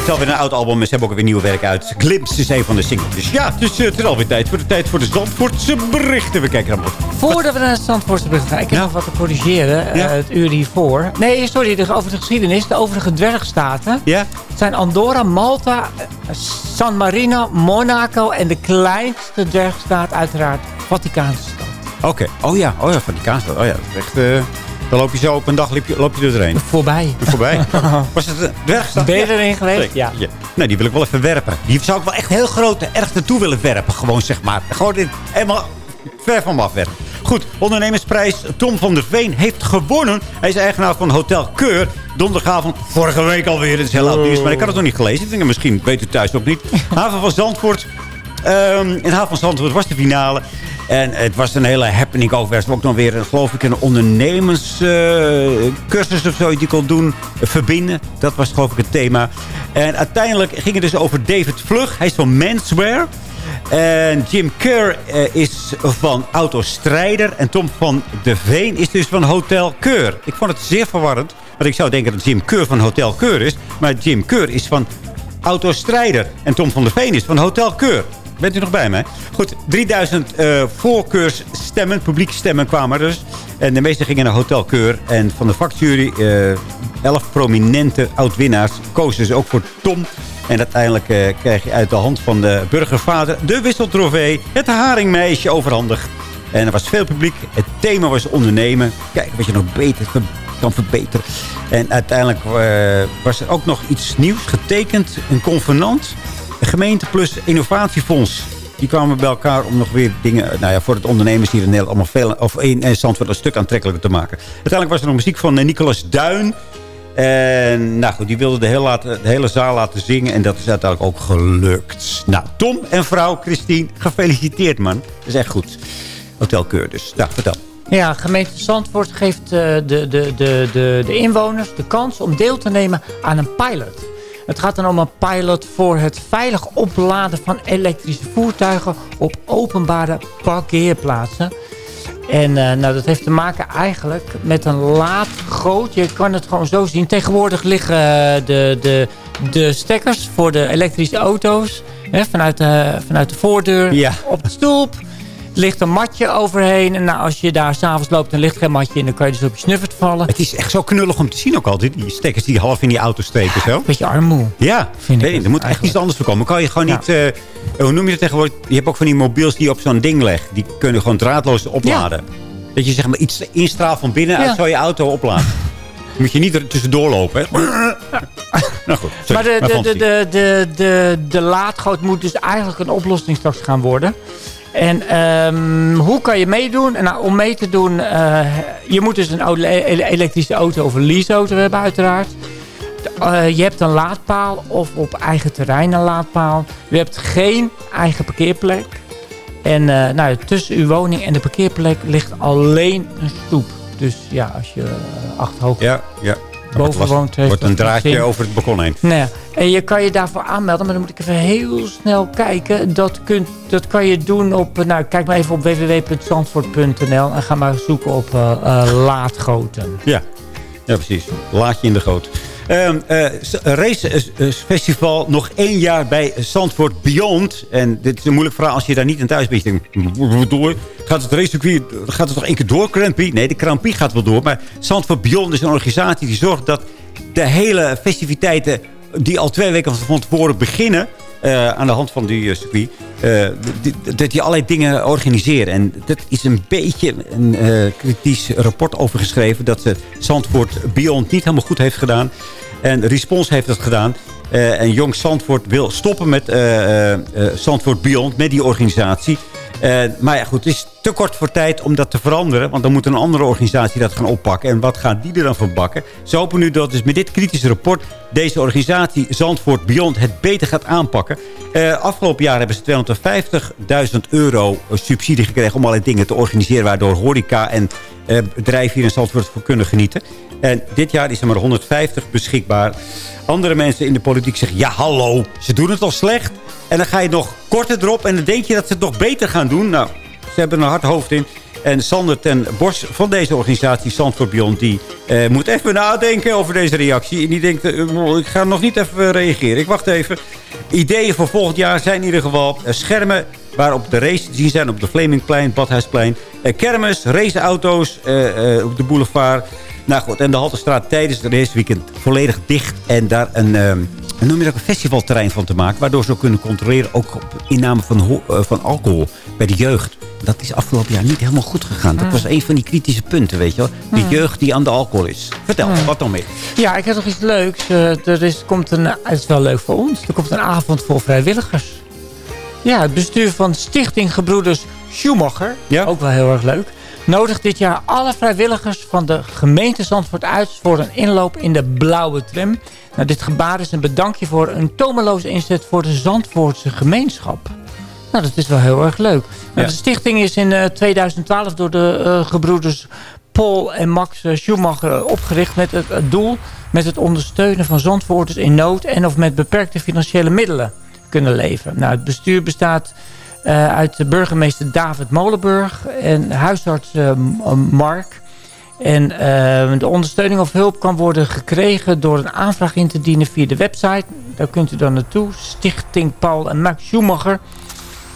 Het is alweer een oud album, maar ze hebben ook weer nieuwe werk uit. Glimpse is een van de singles. Dus ja, het is, eh, het is alweer tijd voor de tijd voor de Zandvoortse berichten. We kijken naar Voordat we naar het Zandvoortse bericht gaan. Ik heb nog wat te corrigeren. Ja. eh, het uur hiervoor. Nee, sorry. de- Over de geschiedenis. De overige dwergstaten. Ja? zijn Andorra, Malta, eh, San Marino, Monaco... en de kleinste dwergstaat uiteraard Vaticaanse stad. Oké. Oh ja, oh ja, Vaticaanstad. Oh ja, dat is echt... dan loop je zo op een dag loop je, loop je er doorheen. Voorbij. Voorbij. *laughs* Was het een dwergstad? Ben je erin geweest? Ja. Nou, die wil ik wel even werpen. Die zou ik wel echt heel groot erg naartoe willen werpen. Gewoon, zeg maar. Gewoon dit, helemaal ver van me afwerpen. Goed. Goed, ondernemersprijs Tom van der Veen heeft gewonnen. Hij is eigenaar van Hotel Keur. Donderdagavond, vorige week alweer. Het is heel oud nieuws, maar ik had het nog niet gelezen. Ik denk, misschien weet u thuis ook niet. *laughs* Haven van Zandvoort. Ehm, in de haven van Zandvoort was de finale. En het was een hele happening over. Er was ook nog weer, geloof ik, een ondernemerscursus of zo die kon doen. verbinden. Dat was geloof ik het thema. En uiteindelijk ging het dus over David Vlug. Hij is van Menswear. En Jim Kerr eh, is van Autostrijder. En Tom van de Veen is dus van Hotel Keur. Ik vond het zeer verwarrend. Want ik zou denken dat Jim Keur van Hotel Keur is. Maar Jim Keur is van Autostrijder. En Tom van der Veen is van Hotel Keur. Bent u nog bij mij? Goed, 3000 eh voorkeursstemmen, publiekstemmen kwamen er dus. En de meeste gingen naar Hotel Keur. En van de vakjury, eh 11 prominente oud-winnaars, kozen ze ook voor Tom. En uiteindelijk eh, kreeg je uit de hand van de burgervader de wisseltrofee. Het haringmeisje overhandigd. En er was veel publiek. Het thema was ondernemen. Kijken wat je nog beter kan verbeteren. En uiteindelijk was er ook nog iets nieuws getekend. Een convenant. Gemeente plus innovatiefonds. Die kwamen bij elkaar om nog weer dingen... Nou ja, voor het ondernemers hier in Nederland allemaal veel... Of in, Zandvoort een stuk aantrekkelijker te maken. Uiteindelijk was er nog muziek van eh, Nicolas Duin. En nou goed, die wilde de hele, de hele zaal laten zingen. En dat is uiteindelijk ook gelukt. Nou, Tom en vrouw Christine, gefeliciteerd man. Dat is echt goed. Hotelkeur dus. Nou, vertel. Ja, gemeente Zandvoort geeft eh, de, de, de, de, de inwoners de kans om deel te nemen aan een pilot. Het gaat dan om een pilot voor het veilig opladen van elektrische voertuigen op openbare parkeerplaatsen. En eh, nou, dat heeft te maken eigenlijk met een laadgoot. Je kan het gewoon zo zien. Tegenwoordig liggen eh, de, de, de stekkers voor de elektrische auto's hè, vanuit, de, vanuit de voordeur Ja. op de stoep. Ligt een matje overheen. En nou, als je daar s'avonds loopt en ligt geen matje... en dan kan je dus op je snuffert vallen. Het is echt zo knullig om te zien ook altijd. Die stekkers die half in die auto steken zo. Beetje armoe. Ja, Vind ik er moet echt iets anders voor komen. Kan je gewoon Ja. niet... eh, hoe noem je het tegenwoordig? Je hebt ook van die mobiels die je op zo'n ding legt. Die kunnen gewoon draadloos opladen. Dat je zeg maar iets instraalt van binnen uit zo je auto opladen. *laughs* moet je niet er tussendoor lopen. Hè? *laughs* nou goed, sorry. Maar de, de, de, de, de, de laadgoot moet dus eigenlijk een oplossing straks gaan worden. En ehm, hoe kan je meedoen? En Nou, om mee te doen, eh, je moet dus een elektrische auto of een leaseauto hebben uiteraard. Eh, je hebt een laadpaal of op eigen terrein een laadpaal. Je hebt geen eigen parkeerplek. En eh, nou, tussen uw woning en de parkeerplek ligt alleen een stoep. Dus ja, als je uh, achterhoog Ja, ja. Boven Wordt woont... heeft wordt een draadje over het balkon heen. Nou ja, en je kan je daarvoor aanmelden, maar dan moet ik even heel snel kijken. Dat, kunt, dat kan je doen op, eh, nou kijk maar even op www.zandvoort.nl en ga maar zoeken op eh, laadgoten. Ja. ja, precies. Laat je in de goot. Ehm eh, racefestival nog één jaar bij Zandvoort Beyond. En dit is een moeilijk verhaal als je daar niet in thuis bent. Je denkt, "Wat door? Gaat het racecircuit gaat het nog één keer door, Prix? Nee, de Prix gaat wel door. Maar Zandvoort Beyond is een organisatie die zorgt dat de hele festiviteiten... die al twee weken van tevoren beginnen... eh, aan de hand van die eh, circuit... eh, dat die allerlei dingen organiseren. En dat is een beetje een eh, kritisch rapport over geschreven... dat ze Zandvoort Beyond niet helemaal goed heeft gedaan. En Response heeft dat gedaan. Eh, en Jong Zandvoort wil stoppen met eh, eh, Zandvoort Beyond, met die organisatie. Eh, maar ja, goed, het is te kort voor tijd om dat te veranderen. Want dan moet een andere organisatie dat gaan oppakken. En wat gaan die er dan van bakken? Ze hopen nu dat dus met dit kritische rapport... deze organisatie Zandvoort Beyond het beter gaat aanpakken. Eh, afgelopen jaar hebben ze 250.000 euro subsidie gekregen... om allerlei dingen te organiseren... waardoor horeca en eh, bedrijven hier in Zandvoort voor kunnen genieten. En dit jaar is er maar 150 beschikbaar. Andere mensen in de politiek zeggen... ja, hallo, ze doen het al slecht. En dan ga je nog korter erop... en dan denk je dat ze het nog beter gaan doen. Nou, ze hebben een hard hoofd in. En Sander ten Bos van deze organisatie, Zandvoort Beyond... die eh, moet even nadenken over deze reactie. En die denkt, eh, ik ga nog niet even reageren. Ik wacht even. Ideeën voor volgend jaar zijn in ieder geval eh, schermen... waarop de race te zien zijn op de Flemingplein, Badhuisplein. Eh, kermis, raceauto's op de boulevard... Nou goed, en de Haltestraat tijdens het raceweekend volledig dicht. En daar een, ehm, noem je dat, een festivalterrein van te maken. Waardoor ze kunnen controleren, ook op inname van, eh, van alcohol bij de jeugd. Dat is afgelopen jaar niet helemaal goed gegaan. Dat Hmm. was een van die kritische punten, weet je wel. De Hmm. jeugd die aan de alcohol is. Vertel, Hmm. wat dan meer? Ja, ik heb nog iets leuks. Eh, er is, komt een, het is wel leuk voor ons. Er komt een avond voor vrijwilligers. Ja, het bestuur van Stichting Gebroeders Schumacher. Ook wel heel erg leuk. Nodigt dit jaar alle vrijwilligers van de gemeente Zandvoort uit... voor een inloop in de blauwe tram. Nou, dit gebaar is een bedankje voor een tomeloze inzet voor de Zandvoortse gemeenschap. Nou, dat is wel heel erg leuk. Nou, De stichting is in eh, 2012 door de eh, gebroeders Paul en Max eh, Schumacher opgericht met het, het doel... met het ondersteunen van Zandvoorters in nood... en of met beperkte financiële middelen kunnen leven. Nou, het bestuur bestaat eh, uit de burgemeester David Molenburg... en huisarts eh, M- Mark... En eh, de ondersteuning of hulp kan worden gekregen door een aanvraag in te dienen via de website. Daar kunt u dan naartoe. Stichting Paul en Max Schumacher.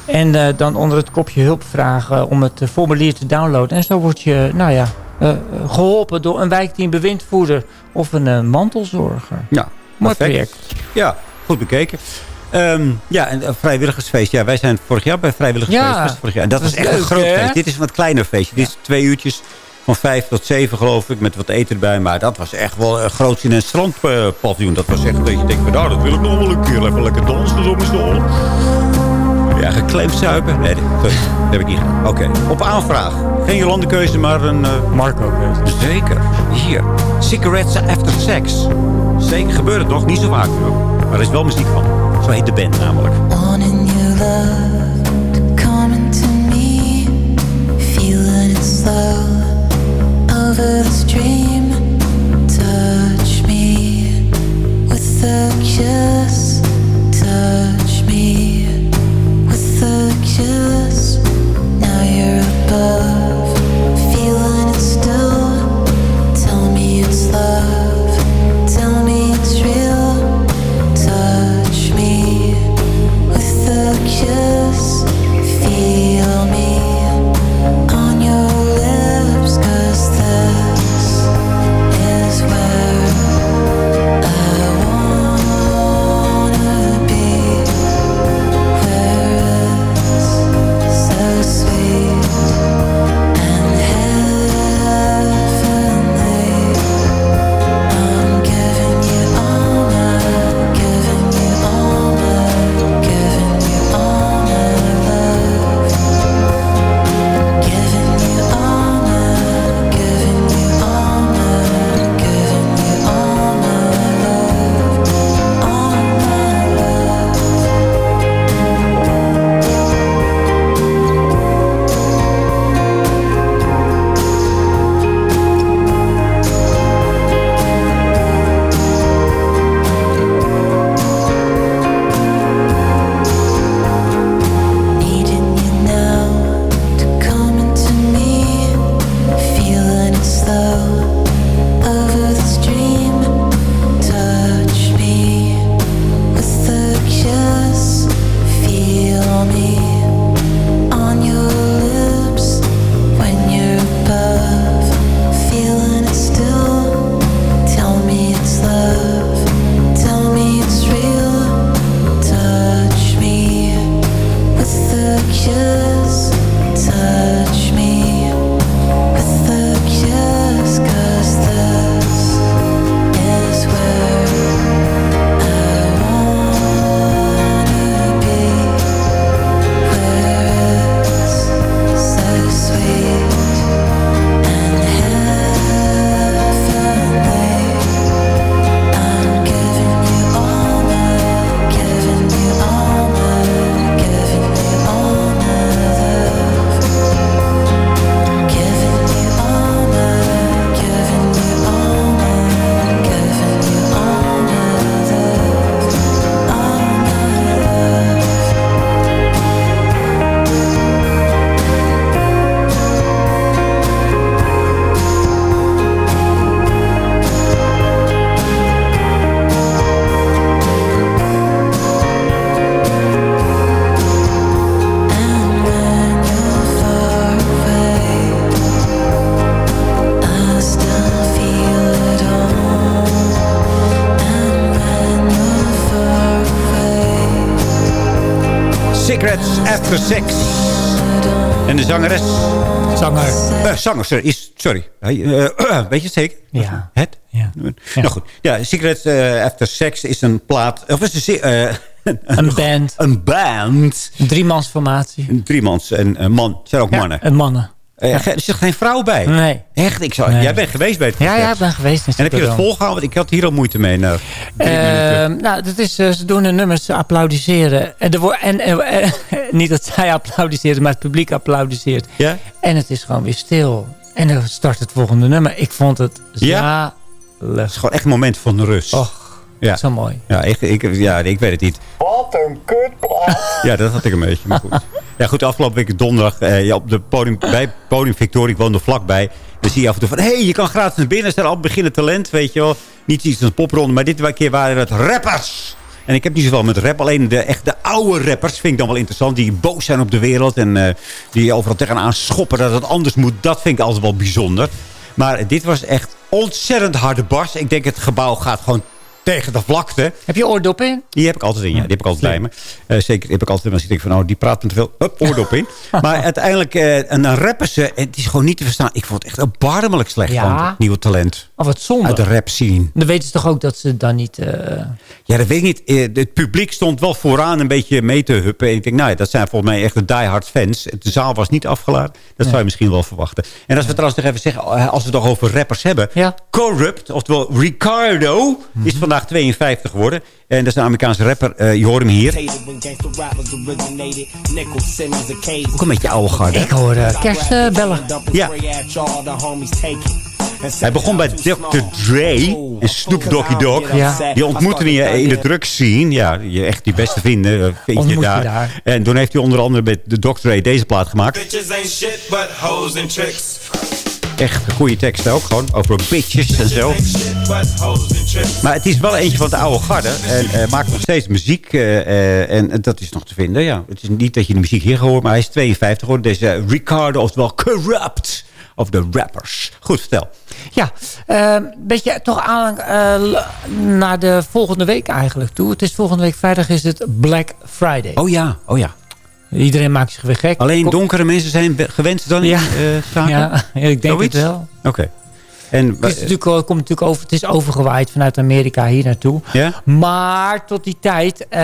En eh, dan onder het kopje hulp vragen om het eh, formulier te downloaden. En zo word je nou ja, eh, geholpen door een wijkteam bewindvoerder of een eh, mantelzorger. Ja, Mooi project. Ja, goed bekeken. Ehm, ja, en een vrijwilligersfeest. Ja, wij zijn vorig jaar bij vrijwilligersfeest. Ja, vorig jaar. En dat, was is echt een groot hè? feest. Dit is een wat kleiner feestje. Dit is twee uurtjes van vijf tot zeven geloof ik. Met wat eten erbij. Maar dat was echt wel een groot in een strandpaviljoen. Dat was echt dat je denkt van nou, dat wil ik nog wel een keer. Even lekker dansen zo z'n allen. Ja, geklemd zuipen. Nee, dat heb ik niet gedaan. Oké, op aanvraag. Geen Jolandekeuze, maar een... uh, Marco keuze. Zeker. Hier. Cigarettes After Sex. Zeker gebeurt het nog. Niet zo vaak hoor. Maar er is wel muziek van. Zo heet de band namelijk. Wanting your love to come into me, feeling it slow over the stream. After Sex. En de zangeres... Zanger. Zanger, sorry. Is, sorry. Eh, *clears throat* weet je zeker? Ja. Het? Ja. Nou goed. Ja, Cigarettes eh, After Sex is een plaat... Of is een... eh, *laughs* Een band. Een band. Een driemansformatie. Een driemans en een man. Het zijn ook Ja, mannen. en mannen. Er zit geen vrouw bij. Nee. Echt? Ik zou, Nee. Jij bent geweest bij het Ja, concert. ja, ik ben geweest. En heb je het volgehouden? Want ik had hier al moeite mee. Nou, nou, dat is, eh, ze doen hun nummers, ze applaudisseren. En, er wordt, en eh, eh, *laughs* niet dat zij applaudisseren, maar het publiek applaudisseert. Ja? En het is gewoon weer stil. En dan start het volgende nummer. Ik vond het Ja? zalig. Het is gewoon echt een moment van rust. Och, ja. zo mooi. Ja, ik, ik, ja, ik weet het niet. Wat een kutplaat. Ja, dat had ik een beetje. Maar goed. Ja, goed, afgelopen week donderdag eh, ja, op de podium, bij Podium Victoria, ik woon er vlakbij. Dan zie je af en toe van, hé, hey, je kan gratis naar binnen. Er zijn al beginnen talent, weet je wel. Niet iets als een popronde, maar dit keer waren het rappers. En ik heb niet zoveel met rap. Alleen de echt de oude rappers vind ik dan wel interessant. Die boos zijn op de wereld. En eh, die overal tegenaan schoppen dat het anders moet. Dat vind ik altijd wel bijzonder. Maar dit was echt ontzettend harde bas. Ik denk het gebouw gaat gewoon tegen de vlakte. Heb je oordop in? Die heb ik altijd in, ja. Die heb ik altijd bij me. Eh, zeker, heb ik altijd in. Als ik denk van, oh, die praat te veel. Hup, oordop in. *laughs* maar uiteindelijk, eh, en dan rappen ze. Het is gewoon niet te verstaan. Ik vond het echt erbarmelijk slecht Ja. van het nieuwe talent. Of wat zonde. Uit de rap scene. Dan weten ze toch ook dat ze dan niet... eh, Ja, dat weet ik niet. Eh, Het publiek stond wel vooraan een beetje mee te huppen. En ik denk, nou ja, dat zijn volgens mij echt de diehard fans. De zaal was niet afgeladen. Dat zou je misschien wel verwachten. En als we trouwens nog even zeggen, eh, als we het toch over rappers hebben. Corrupt, oftewel Ricardo, is vandaag 52 geworden. En dat is een Amerikaanse rapper. Eh, je hoort hem hier. Ook een beetje oude garde. Ik hoor uh, kerstbellen. Ja. Hij begon bij Dr. Dre en Snoop Doggy Dogg. Ja. Die ontmoette hij in de drugscene. Ja, je echt die beste vrienden eh, vind je daar. En toen heeft hij onder andere met de Dr. Dre deze plaat gemaakt. Bitches ain't shit but hoes and tricks. Echt goede teksten ook gewoon. Over bitches en zo. Maar het is wel eentje van de oude garde. En eh, maakt nog steeds muziek. eh, eh, en dat is nog te vinden, ja. Het is niet dat je de muziek hier hoort, maar hij is 52 geworden. Deze Ricardo, oftewel Corrupt. Of de rappers. Goed, vertel. Ja, een beetje toch aan eh, naar de volgende week eigenlijk toe. Het is volgende week vrijdag is het Black Friday. Oh ja, oh ja. Iedereen maakt zich weer gek. Alleen donkere mensen zijn we- gewend dan in Ja. eh, zaken? *laughs* Ja, ik denk Zoiets? het wel. Oké. En Het, is natuurlijk, komt natuurlijk over, het is overgewaaid vanuit Amerika hier naartoe. Ja? Maar tot die tijd, eh,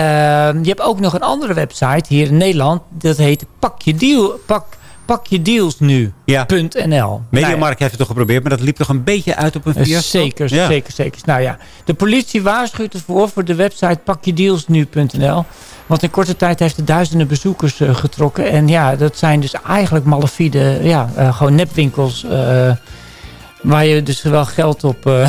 je hebt ook nog een andere website hier in Nederland. Dat heet Pak je, deal, pak, pak je deals nu. Ja. .nl. Mediamarkt heeft het toch geprobeerd, maar dat liep toch een beetje uit op een fiasco? Zeker, Ja. zeker, zeker. Nou ja, de politie waarschuwt ervoor voor de website pakjedealsnu.nl. Want in korte tijd heeft het duizenden bezoekers eh, getrokken. En ja, dat zijn dus eigenlijk malafide, ja, eh, gewoon nepwinkels. eh, waar je dus wel geld op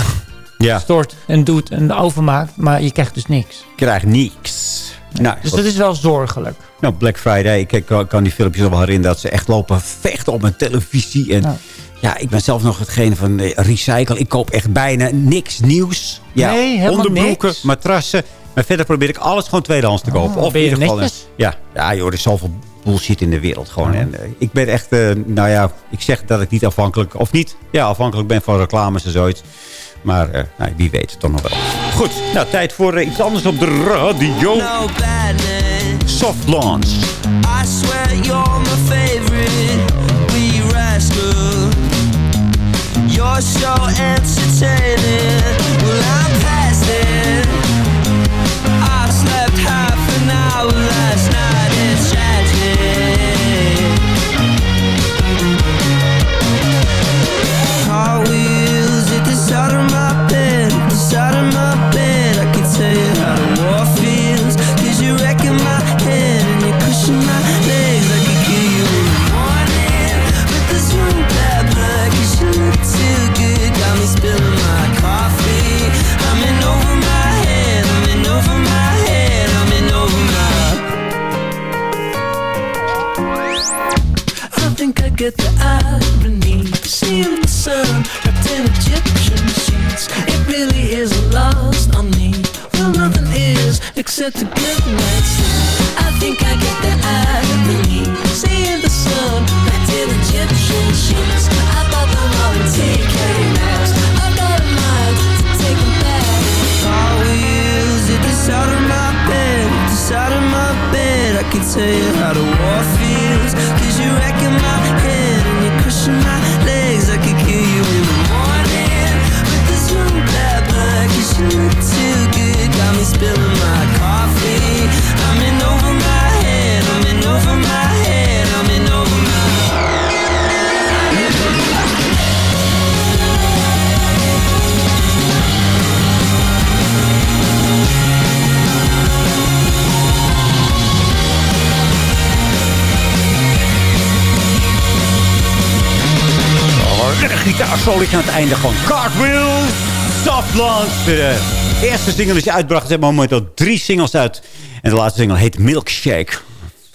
Ja. stort en doet en overmaakt. Maar je krijgt dus niks. Ik krijg niks. Nou, Dus goed. dat is wel zorgelijk. Nou, Black Friday. Ik kan, kan die filmpjes nog wel herinneren dat ze echt lopen vechten op mijn televisie. En ja, Ja. ik ben zelf nog hetgene van eh, recycle. Ik koop echt bijna niks nieuws. Ja, Nee, helemaal onderbroeken, niks. matrassen. Maar verder probeer ik alles gewoon tweedehands te kopen. Oh, of in je ieder geval. Ja, ja joh, er is zoveel bullshit in de wereld gewoon. En, eh, ik ben echt, eh, nou ja, ik zeg dat ik niet afhankelijk, of niet, ja, afhankelijk ben van reclames en zoiets. Maar eh, nou, wie weet het toch nog wel. Goed, nou tijd voor iets anders op de radio. No badness. Soft launch. I swear you're my favorite wee rascal. You're so entertaining. Well, get the irony. Seeing the sun wrapped in Egyptian sheets. It really is lost on me. Well, nothing is except a good night's sleep. I think I get the irony. Seeing the sun wrapped in Egyptian sheets. I bought them all in TK Maxx. I got a mind to take them back. Car wheels at the side of my bed, the side of my bed. I can tell you gitaarsoletje aan het einde. Gewoon cartwheels, soft launch. De eerste single die ze uitbracht. Ze hebben momenteel drie singles uit. En de laatste single heet Milkshake.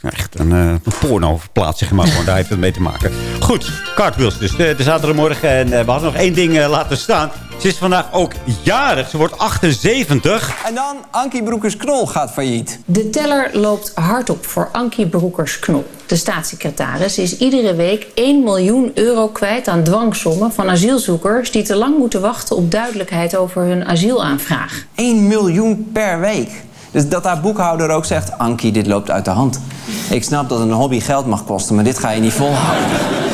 Echt een, eh, een porno plaats, zeg maar. Gewoon, daar heeft het mee te maken. Goed, cartwheels dus. De, de zaterdagmorgen. En eh, we hadden nog één ding eh, laten staan. Ze is vandaag ook jarig. Ze wordt 78. En dan, Ankie Broekers-Knol gaat failliet. De teller loopt hard op voor Ankie Broekers-Knol. De staatssecretaris is iedere week 1 miljoen euro kwijt aan dwangsommen van asielzoekers die te lang moeten wachten op duidelijkheid over hun asielaanvraag. 1 miljoen per week. Dus dat haar boekhouder ook zegt... Ankie, dit loopt uit de hand. Ik snap dat een hobby geld mag kosten, maar dit ga je niet volhouden.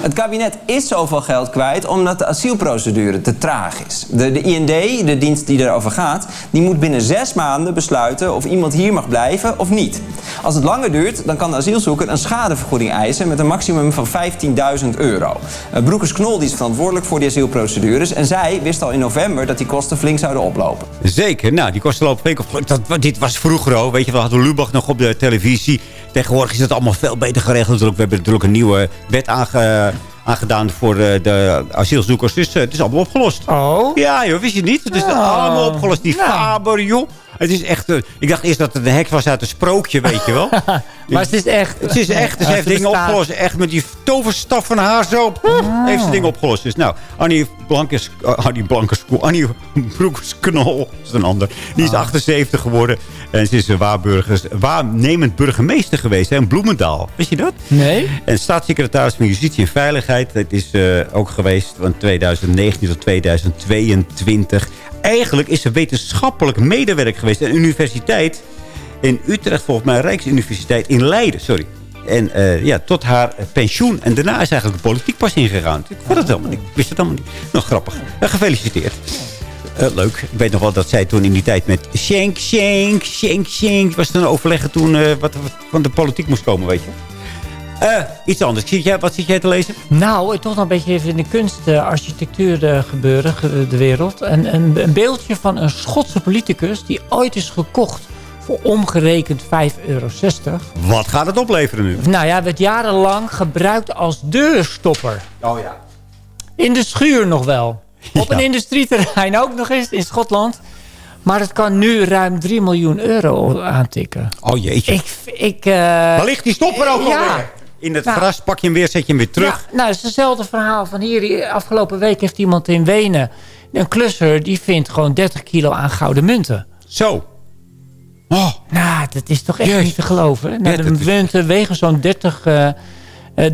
Het kabinet is zoveel geld kwijt omdat de asielprocedure te traag is. De, IND, de dienst die erover gaat, die moet binnen zes maanden besluiten of iemand hier mag blijven of niet. Als het langer duurt, dan kan de asielzoeker een schadevergoeding eisen met een maximum van 15.000 euro. Eh, Broekers Knol is verantwoordelijk voor die asielprocedures en zij wist al in november dat die kosten flink zouden oplopen. Zeker. Nou, die kosten lopen flink. Dat, dit was vroeger al. Weet je, we hadden Lubach nog op de televisie. Tegenwoordig is het allemaal veel beter geregeld. We hebben natuurlijk een nieuwe wet aange, aangedaan voor de, de asielzoekers. Dus eh, het is allemaal opgelost. Oh? Ja, joh, wist je niet? Het is Oh. allemaal opgelost. Die Faber, joh. Het is echt... eh, ik dacht eerst dat het een hek was uit een sprookje, weet je wel. *laughs* Maar het is echt. Het is echt. Heeft dingen bestaat. opgelost. Echt met die toverstaf van haar zo. Heeft ze dingen opgelost. Dus nou, Annie Blankes... eh, Annie Blankes... Annie Broeksknol. Dat is een ander. Die is 78 geworden. En ze is een waarburgers, waarnemend burgemeester geweest. hè, In Bloemendaal. Wist je dat? Nee. En staatssecretaris van Justitie en Veiligheid. Dat is eh, ook geweest van 2019 tot 2022. Eigenlijk is ze wetenschappelijk medewerker geweest. aan een universiteit in Utrecht, volgens mij Rijksuniversiteit in Leiden. Sorry. En eh, ja, tot haar pensioen. En daarna is eigenlijk de politiek pas ingegaan. Ik wist het helemaal niet. Ik wist het allemaal niet. Nog grappig. Eh, gefeliciteerd. Eh, leuk. Ik weet nog wel dat zij toen in die tijd met Schenk, Schenk, Schenk, Schenk... was toen overleggen toen wat, wat van de politiek moest komen, weet je. Iets anders. Zit jij, wat zit jij te lezen? Nou, toch nog een beetje even in de kunst, architectuur gebeuren, ge- de wereld. En, een, een beeldje van een Schotse politicus die ooit is gekocht voor omgerekend 5,60 euro. Wat gaat het opleveren nu? Nou ja, werd jarenlang gebruikt als deurstopper. Oh ja. In de schuur nog wel. *laughs* Op een industrieterrein ook nog eens in Schotland. Maar het kan nu ruim 3 miljoen euro aantikken. Oh jeetje. Ik, ik, eh, Waar ligt die stopper ook ja. alweer? In het Nou. gras pak je hem weer, zet je hem weer terug. Ja, nou, het is hetzelfde verhaal van hier. Afgelopen week heeft iemand in Wenen... een klusser, die vindt gewoon 30 kilo aan gouden munten. Zo. Oh. Nou, dat is toch echt Jezus. niet te geloven. Nou, de munten wegen zo'n 30, eh, eh,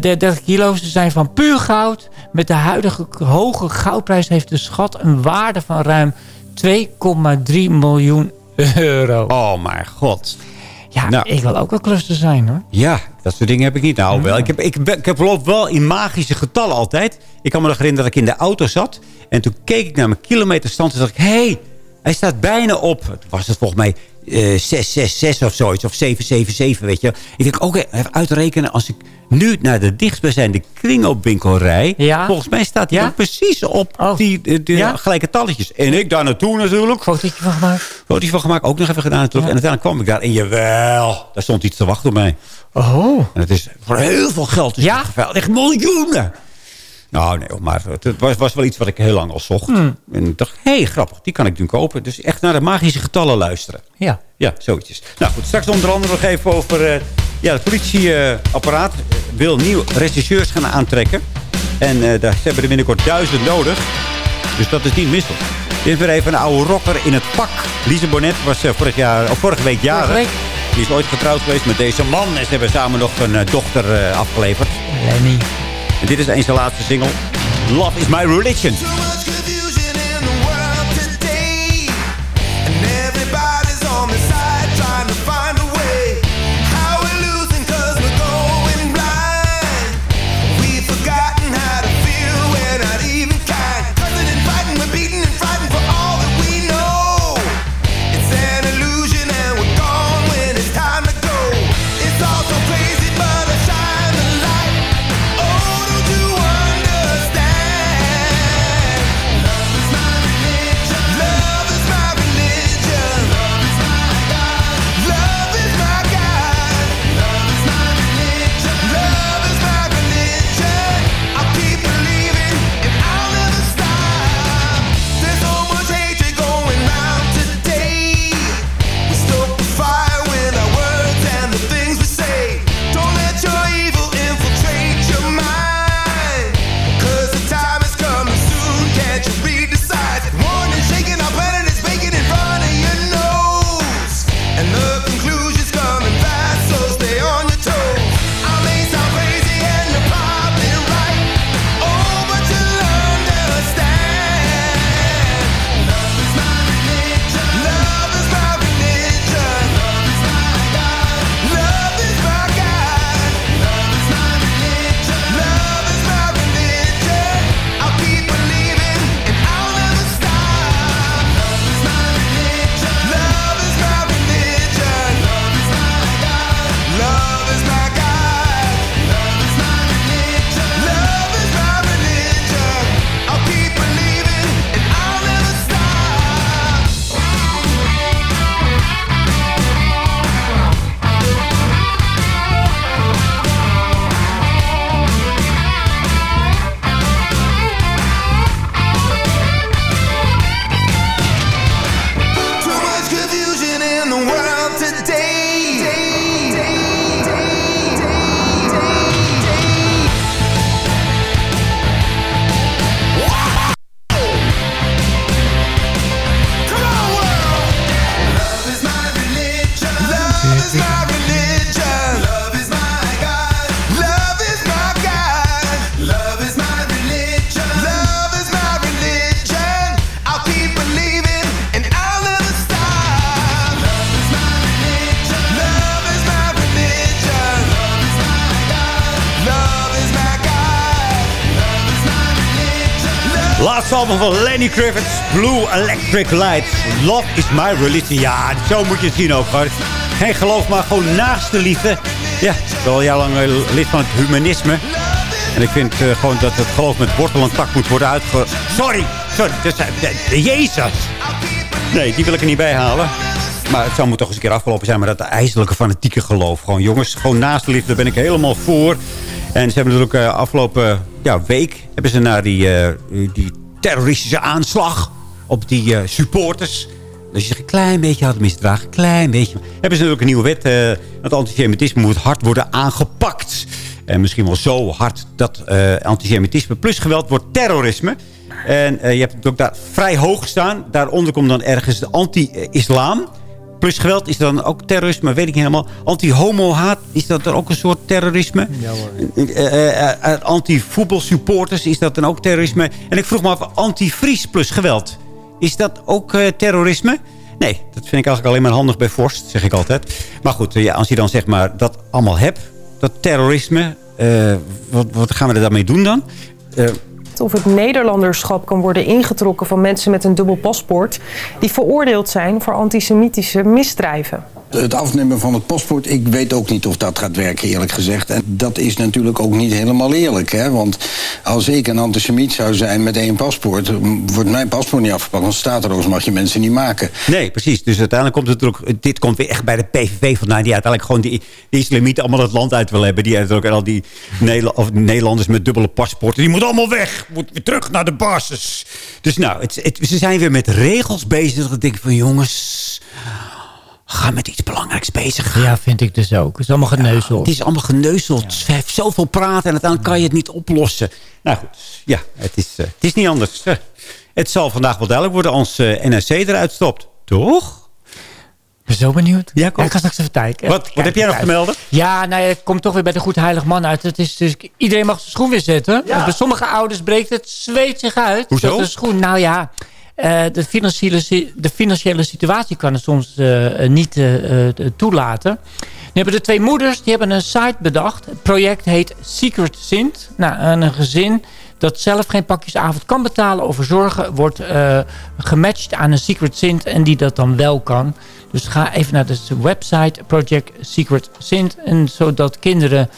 30 kilo. Ze zijn van puur goud. Met de huidige hoge goudprijs heeft de schat een waarde van ruim 2,3 miljoen euro. Oh mijn god. Ja, Nou. ik wil ook wel klusser zijn hoor. Ja, dat soort dingen heb ik niet. Nou, wel. Ik, heb, ik, ik heb loop wel in magische getallen altijd. Ik kan me nog herinneren dat ik in de auto zat. En toen keek ik naar mijn kilometerstand. En dacht ik, hé, hey, hij staat bijna op. Het Was het volgens mij eh 666 of zoiets. Of 777, weet je. Ik denk, oké, even uitrekenen. Als ik nu naar de dichtstbijzijnde kringloopwinkel rij. Ja. Volgens mij staat Ja? dan precies op die, die, die Ja? gelijke talletjes. En ik daar naartoe natuurlijk. Fotootje van gemaakt. Fotootje van gemaakt, ook nog even gedaan natuurlijk. En uiteindelijk kwam ik daar. En jawel, daar stond iets te wachten op mij. Oh. En het is voor heel veel geld. Ja? Echt miljoenen. Nou, nee, maar het was, was wel iets wat ik heel lang al zocht. Hmm. En ik dacht, hé, hey, grappig, die kan ik nu kopen. Dus echt naar de magische getallen luisteren. Ja. Ja, zoiets. Nou goed, straks onder andere nog even over... eh, ja, het politieapparaat eh, wil nieuw regisseurs gaan aantrekken. En eh, daar hebben er binnenkort duizend nodig. Dus dat is niet misselijk. Dit is weer even een oude rocker in het pak. Lise Bonnet was vorig jaar, of vorige week jarig. week. Die is ooit getrouwd geweest met deze man. En ze hebben samen nog een dochter afgeleverd. Lenny. En dit is een zijn laatste single. Love is my religion. Van Lenny Kravitz, Blue Electric Light. Love is my religion. Ja, zo moet je het zien ook. Hoor. Geen geloof, maar gewoon naaste liefde. Ja, ik ben al jarenlang eh, lid van het humanisme. En ik vind eh, gewoon dat het geloof met wortel en tak moet worden uitge... Sorry, sorry. Dus, Jezus. Nee, die wil ik er niet bij halen. Maar het zou me toch eens een keer afgelopen zijn. Maar dat ijzerlijke fanatieke geloof. Gewoon jongens, gewoon naast de liefde ben ik helemaal voor. En ze hebben natuurlijk uh, afgelopen ja, week... hebben ze naar die, die terroristische aanslag op die eh, supporters... Dus je zich een klein beetje hadden misdragen. Klein beetje. Hebben ze natuurlijk een nieuwe wet. het antisemitisme moet hard worden aangepakt. En misschien wel zo hard dat eh, antisemitisme plus geweld wordt terrorisme. En je hebt het ook daar vrij hoog staan. Daaronder komt dan ergens de anti-islam. Plus geweld is dan ook terrorisme, weet ik niet helemaal. Anti-homo-haat, is dat dan ook een soort terrorisme? Ja hoor. Eh, eh, eh, Anti-voetbalsupporters, is dat dan ook terrorisme? En ik vroeg me af, anti-Fries plus geweld. Is dat ook terrorisme? Nee, dat vind ik eigenlijk alleen maar handig bij Vorst, zeg ik altijd. Maar goed, ja, als je dan zeg maar dat allemaal hebt, dat terrorisme... wat, wat gaan we er daarmee doen dan? Eh, of het Nederlanderschap kan worden ingetrokken van mensen met een dubbel paspoort die veroordeeld zijn voor antisemitische misdrijven. Het afnemen van het paspoort, ik weet ook niet of dat gaat werken, eerlijk gezegd. En dat is natuurlijk ook niet helemaal eerlijk. Hè? Want als ik een antisemiet zou zijn met één paspoort... wordt mijn paspoort niet afgepakt. Want stateloos mag je mensen niet maken. Nee, precies. Dus uiteindelijk komt het natuurlijk... Dit komt weer echt bij de PVV vandaan. Die uiteindelijk gewoon die, die islamieten allemaal het land uit willen hebben. Die uiteindelijk al die Nederlanders met dubbele paspoorten. Die moeten allemaal weg. Moet weer terug naar de basis. Dus nou, het- ze zijn weer met regels bezig. Ik denk van jongens... Ga met iets belangrijks bezig. Ja, vind ik dus ook. Het is allemaal geneuzel. Het is allemaal geneuzel. Heeft zoveel praten en uiteindelijk kan je het niet oplossen. Nou goed, ja, het is, eh, het is niet anders. Eh, Het zal vandaag wel duidelijk worden als eh, NRC eruit stopt. Toch? Ik ben zo benieuwd. Ja, ik ga straks even kijken. Wat, wat heb jij nog te melden? Ja, nou ja, het komt toch weer bij de goed heilig man uit. Het is dus, iedereen mag zijn schoen weer zetten. Bij sommige ouders breekt het zweet zich uit. Hoezo? Dat de schoen, nou ja, de, financiële, de financiële situatie kan het soms eh, eh, niet eh, eh, toelaten. Nu hebben de twee moeders die hebben een site bedacht. Het project heet Secret Sint. Nou, en een gezin dat zelf geen pakjesavond kan betalen of verzorgen... wordt eh, gematcht aan een Secret Sint en die dat dan wel kan. Dus ga even naar de website Project Secret Sint... En zodat kinderen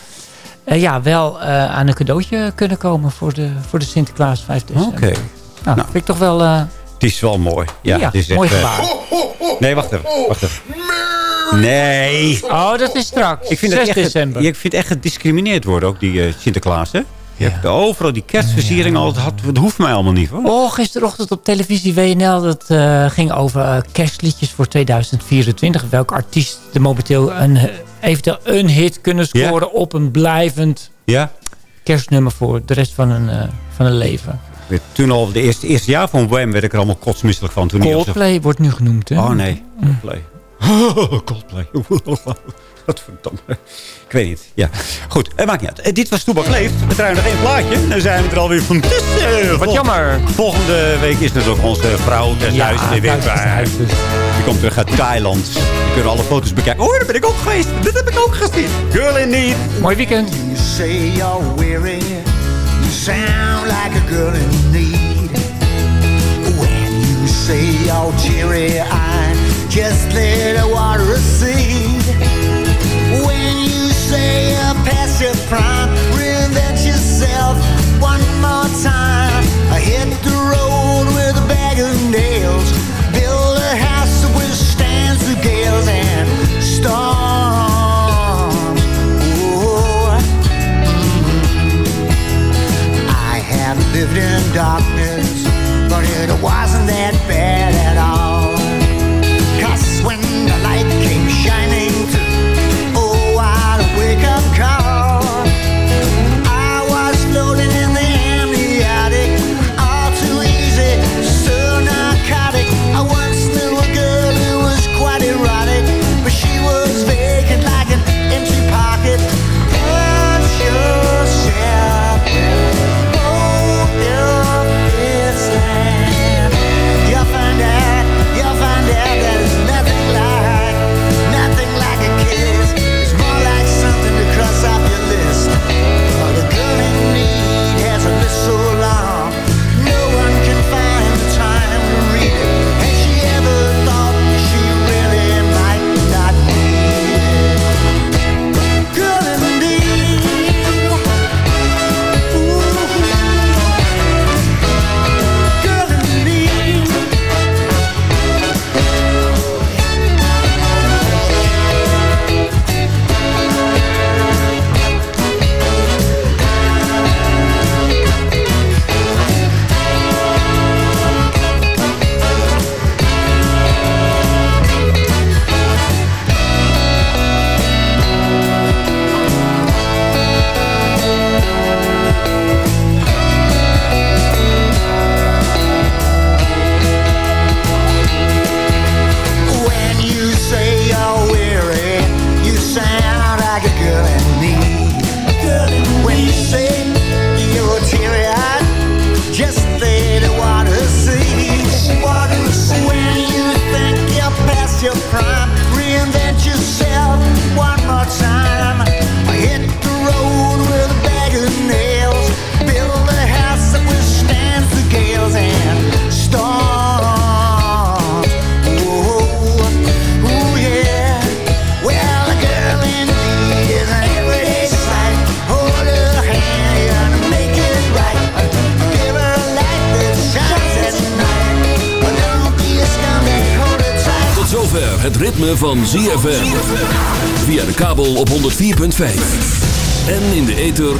eh, ja, wel eh, aan een cadeautje kunnen komen... voor de, voor de Sinterklaas 5 december. Oké. Nou, vind ik toch wel... Het is wel mooi. Ja, Ja, het is echt, mooi eh, gebaar. Nee, wacht even. Wacht even. Nee. Oh, dat is straks. Ik vind 6 het echt, december. Je vindt echt gediscrimineerd worden, ook die eh, Sinterklaas, hè? Je hebt overal die kerstversiering al. Dat, hoeft mij allemaal niet, hoor. Oh, gisterochtend op televisie WNL. Dat eh, ging over kerstliedjes voor 2024. Welke artiest er momenteel een, eventueel een hit kunnen scoren... op een blijvend Ja? kerstnummer voor de rest van hun, eh, van hun leven. Weet, Toen al, de eerste, eerste jaar van Wham werd ik er allemaal kotsmisselijk van. Toen zo- Coldplay wordt nu genoemd, hè? Oh nee, Coldplay. *laughs* Coldplay. *laughs* Wat verdomme. Ik weet niet. Ja. Goed, het maakt niet uit. Eh, dit was Toebak Leeft. We draaien nog één plaatje. En dan zijn we er alweer van tussen. Wat jammer. Volgende week is natuurlijk onze vrouw des Ja, huizes weer bij. Die komt terug uit Thailand. Die kunnen alle foto's bekijken. Oh, daar ben ik ook geweest. Dit heb ik ook gezien. Girl in Need. Mooi weekend. You say you're weary. Sound like a girl in need. When you say you're teary eyed, just let the water seed. When you say darkness, but it wasn't